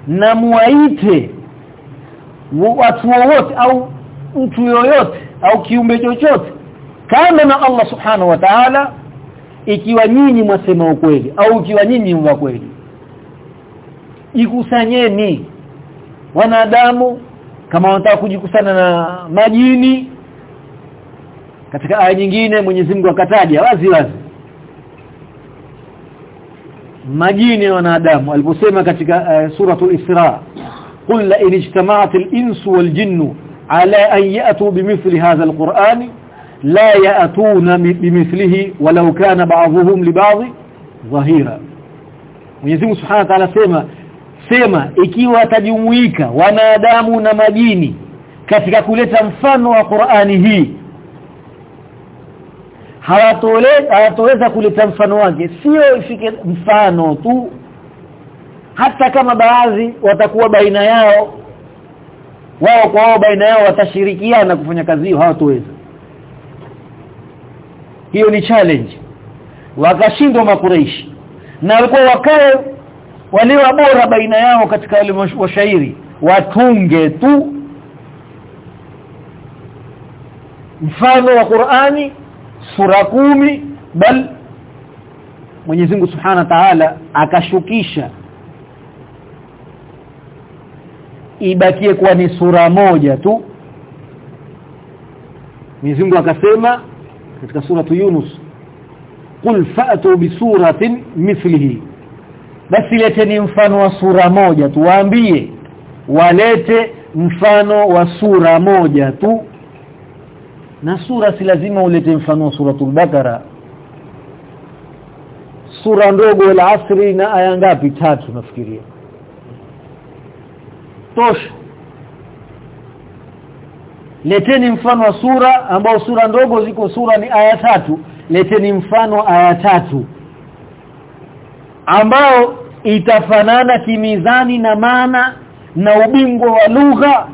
Na muaite watu wote au mtu yoyote au kiumbe chochote kama na Allah subhanahu wa ta'ala ikiwa nyinyi mwasema ukweli au ikiwa nyinyi mwa kweli. Ikusanyeni wanadamu kama wanataka kujikusana na majini katika aya nyingine Mwenyezi Mungu akataja wazi wazi. Majini wanadamu aliposema katika uh, suratul Isra qul la in ijtama'at al-insu wal-jinnu ala an ya'tu bimithli hadha al-Qur'an la ya'tuna bimithlihi walau kana ba'dhuhum li ba'd dhahira Mwenyezi Mungu wa Ta'ala sema ikiwa atajumuika wanadamu na majini katika kuleta mfano wa Qur'ani hii hawatoweza kuleta mfano wake. Sio ifike mfano tu. Hata kama baadhi watakuwa baina yao wao kwa wao baina yao watashirikiana kufanya kazi hiyo hawatoweza hiyo ni challenge. Wakashindwa makureishi na walikuwa wakae walio bora baina yao katika wale washairi. Watunge tu. Mfano wa Qur'ani sura kumi bal Mwenyezi Mungu Subhanahu Ta'ala akashukisha. Ibakie kuwa ni sura moja tu. Mwenyezi Mungu akasema katika sura Yunus qul fa'tu bi suratin mithlihi. Basi leteni mfano wa sura moja tu waambie walete mfano wa sura moja tu na sura si lazima ulete mfano suratul bakara. Sura ndogo al asri na aya ngapi? Tatu nafikiria. Tosha. Leteni mfano wa sura ambao sura ndogo ziko sura ni aya tatu. Leteni mfano aya tatu. Ambao itafanana kimizani na maana na ubingwa wa lugha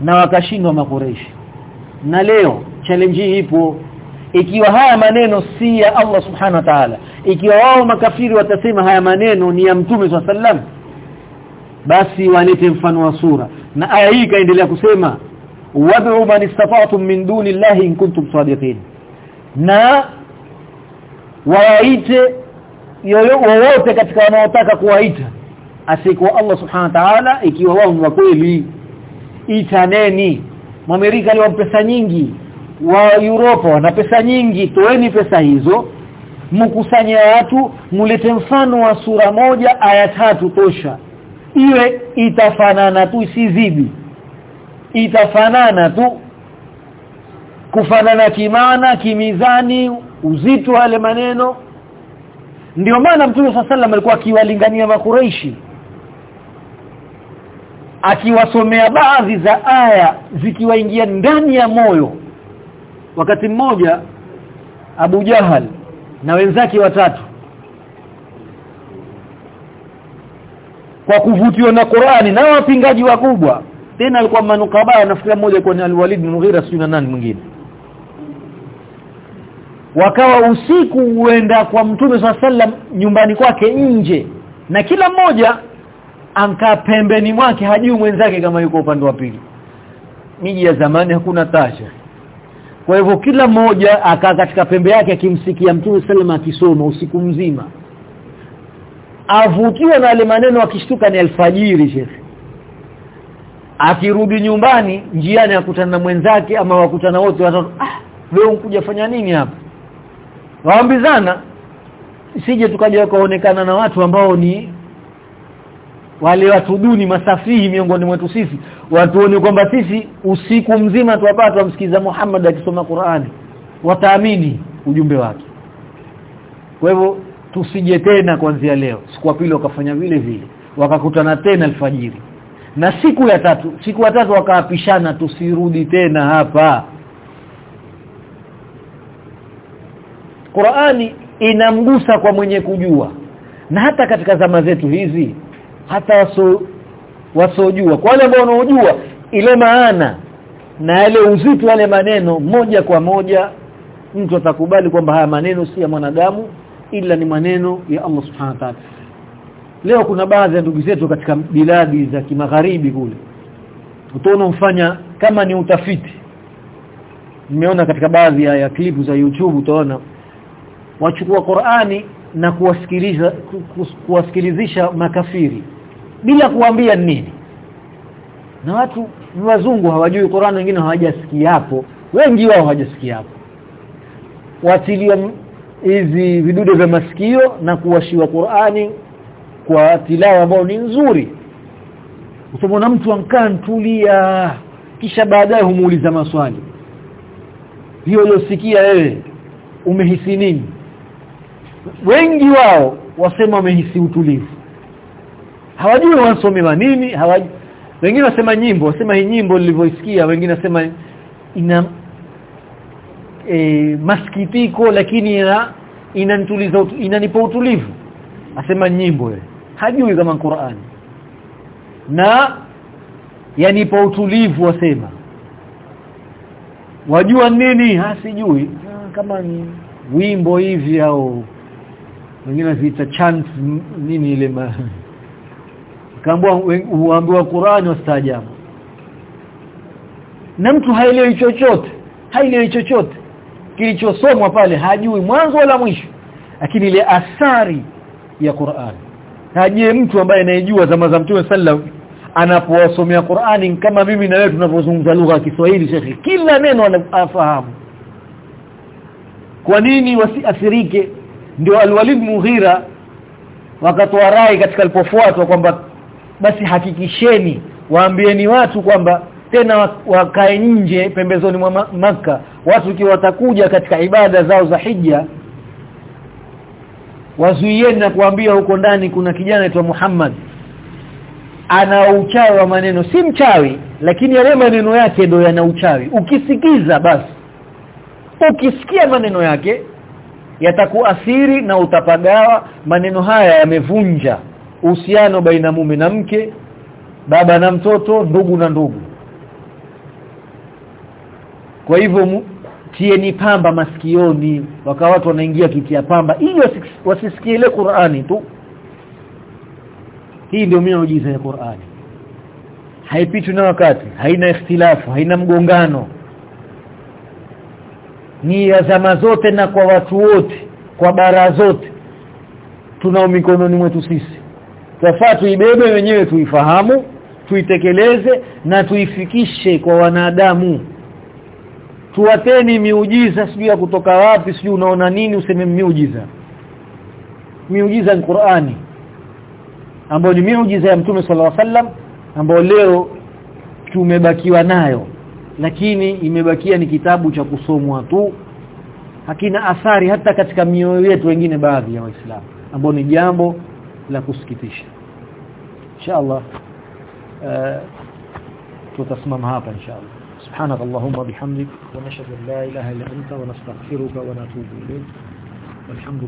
na wakashindwa makureishi na leo challenge ipo. Ikiwa haya maneno si ya Allah subhanahu wa ta'ala ikiwa wao makafiri watasema haya maneno ni ya mtume swalla sallam basi walete mfano wa sura. Na aya hii kaendelea kusema wad'u man istata'tum min duni llahi in kuntum sadiqin. Na waite wowote katika wanaotaka kuwaita asikuwa Allah subhanahu wa ta'ala ikiwa wao ni wa kweli itaneni. Amerika leo pesa nyingi. Wa Europa wana pesa nyingi. Toeni pesa hizo. Mkusanye watu. Mulete mfano wa sura moja aya tatu tosha. Iwe itafanana tu isizidi itafanana tu. Kufanana kimana kimizani uzito wale maneno. Ndio maana Mtume sallallahu alikuwa akiwalingania makureishi akiwasomea baadhi za aya zikiwaingia ndani ya moyo. Wakati mmoja Abu Jahal na wenzake watatu kwa kuvutiwa na Qur'ani na wapingaji wakubwa tena alikuwa manukaba nafikiria mmoja kwa al-Walid bin Mughira sio na nani mwingine wakawa usiku huenda kwa mtume sallam nyumbani kwake nje na kila mmoja ankaa pembeni mwake hajui mwenzake kama yuko upande wa pili. Miji ya zamani hakuna tasha. Kwa hivyo kila mmoja akaa katika pembe yake akimsikia Mtume sallam akisoma usiku mzima. Avutiwa na yale maneno akishtuka ni alfajiri shekhi akirudi nyumbani njiani akutana na mwenzake ama wakutana wote watatu ah leo mkuja fanya nini hapa? Waambizana. Sije tukaja kuonekana na watu ambao ni wale watu duni masafihi miongoni mwetu sisi watuone kwamba sisi usiku mzima tuwapata msikiza Muhammad akisoma Qur'ani wataamini ujumbe wake. Kwa hivyo tusije tena kuanzia leo siku ya pili wakafanya vile vile wakakutana tena alfajiri. Na siku ya tatu siku ya tatu wakaapishana tusirudi tena hapa. Qur'ani inamgusa kwa mwenye kujua. Na hata katika zama zetu hizi hata waso wasojua kwa wale ambao wanaojua ile maana na yale uzito wale maneno moja kwa moja mtu atakubali kwamba haya maneno si ya mwanadamu ila ni maneno ya Allah subhanahu wa ta'ala. Leo kuna baadhi ya ndugu zetu katika biladi za kimagharibi kule. Utaona mfanya kama ni utafiti. Nimeona katika baadhi ya, ya klipu za YouTube utaona wachukua Qur'ani na kuwasikiliza kuwasikilizisha makafiri bila kuambia nini. Na watu wazungu hawajui Qur'an wengine hawajasikia hapo. Wengi wao hawajasikia hapo. Watilia hizi vidude vya masikio na kuwashiwa Qur'ani kwa tilawa ambayo ni nzuri. Utamwona mtu ankaa ntulia kisha baadaye humuuliza maswali. Hiyo uliosikia wewe umehisi nini? Wengi wao wasema wamehisi utulivu hawajui wasomewa nini hawajui. Wengine wasema nyimbo wasema hii nyimbo nilivyoisikia wengine wasema ina e, masikitiko lakini ina inanituliza inanipa utulivu. Asema nyimbo ile hajui kama Qur'an. Na yanipa utulivu wasema. Wajua nini? Hasijui kama ni wimbo hivi au wengine zita chant nini ile ma kaambua huambiwa Qur'ani wastaajabu na mtu haelewi chochote haelewi chochote. Kilichosomwa pale hajui mwanzo wala mwisho lakini ile athari ya Qur'ani. Haje mtu ambaye anayejua zama za Mtume sallam anapowasomea Qur'ani kama mimi na wewe tunavyozungumza lugha ya Kiswahili shekhi kila neno anafahamu. Kwa nini wasiathirike? Ndio alwalid mughira wakatoa rai katika alipofuatwa kwamba basi hakikisheni waambieni watu kwamba tena wakae nje pembezoni mwa maka watu ikiwa watakuja katika ibada zao za hija wazuieni na kuambia huko ndani kuna kijana aitwa Muhammad. Ana uchawi wa maneno. Si mchawi lakini yale maneno yake ndio yana uchawi. Ukisikiza basi ukisikia maneno yake yatakuathiri na utapagawa. Maneno haya yamevunja uhusiano baina mume na mke baba na mtoto ndugu na ndugu. Kwa hivyo tieni pamba masikioni wakawa watu wanaingia kitia pamba. Ili wasisikie ile Qur'ani tu. Hii ndio miujiza ya Qur'ani. Haipitwi na wakati haina ikhtilafu haina mgongano. Ni ya zama zote na kwa watu wote kwa bara zote. Tunao mikononi mwetu sisi tafaa tuibebe wenyewe tuifahamu tuitekeleze na tuifikishe kwa wanadamu tuwateni miujiza sijui ya kutoka wapi sijui unaona nini useme miujiza miujiza ni Qur'ani ambayo ni miujiza ya Mtume صلى الله عليه wasallam ambayo leo tumebakiwa nayo lakini imebakia ni kitabu cha kusomwa tu hakina athari hata katika mioyo yetu wengine baadhi ya waislamu ambao ni jambo lepuskić. Inša Allah, to da smo mhapa, inša Allah. سبحانك اللهم وبحمدك ونشهد أن لا إله إلا أنت ونستغفرك ونتوب إليك والحمد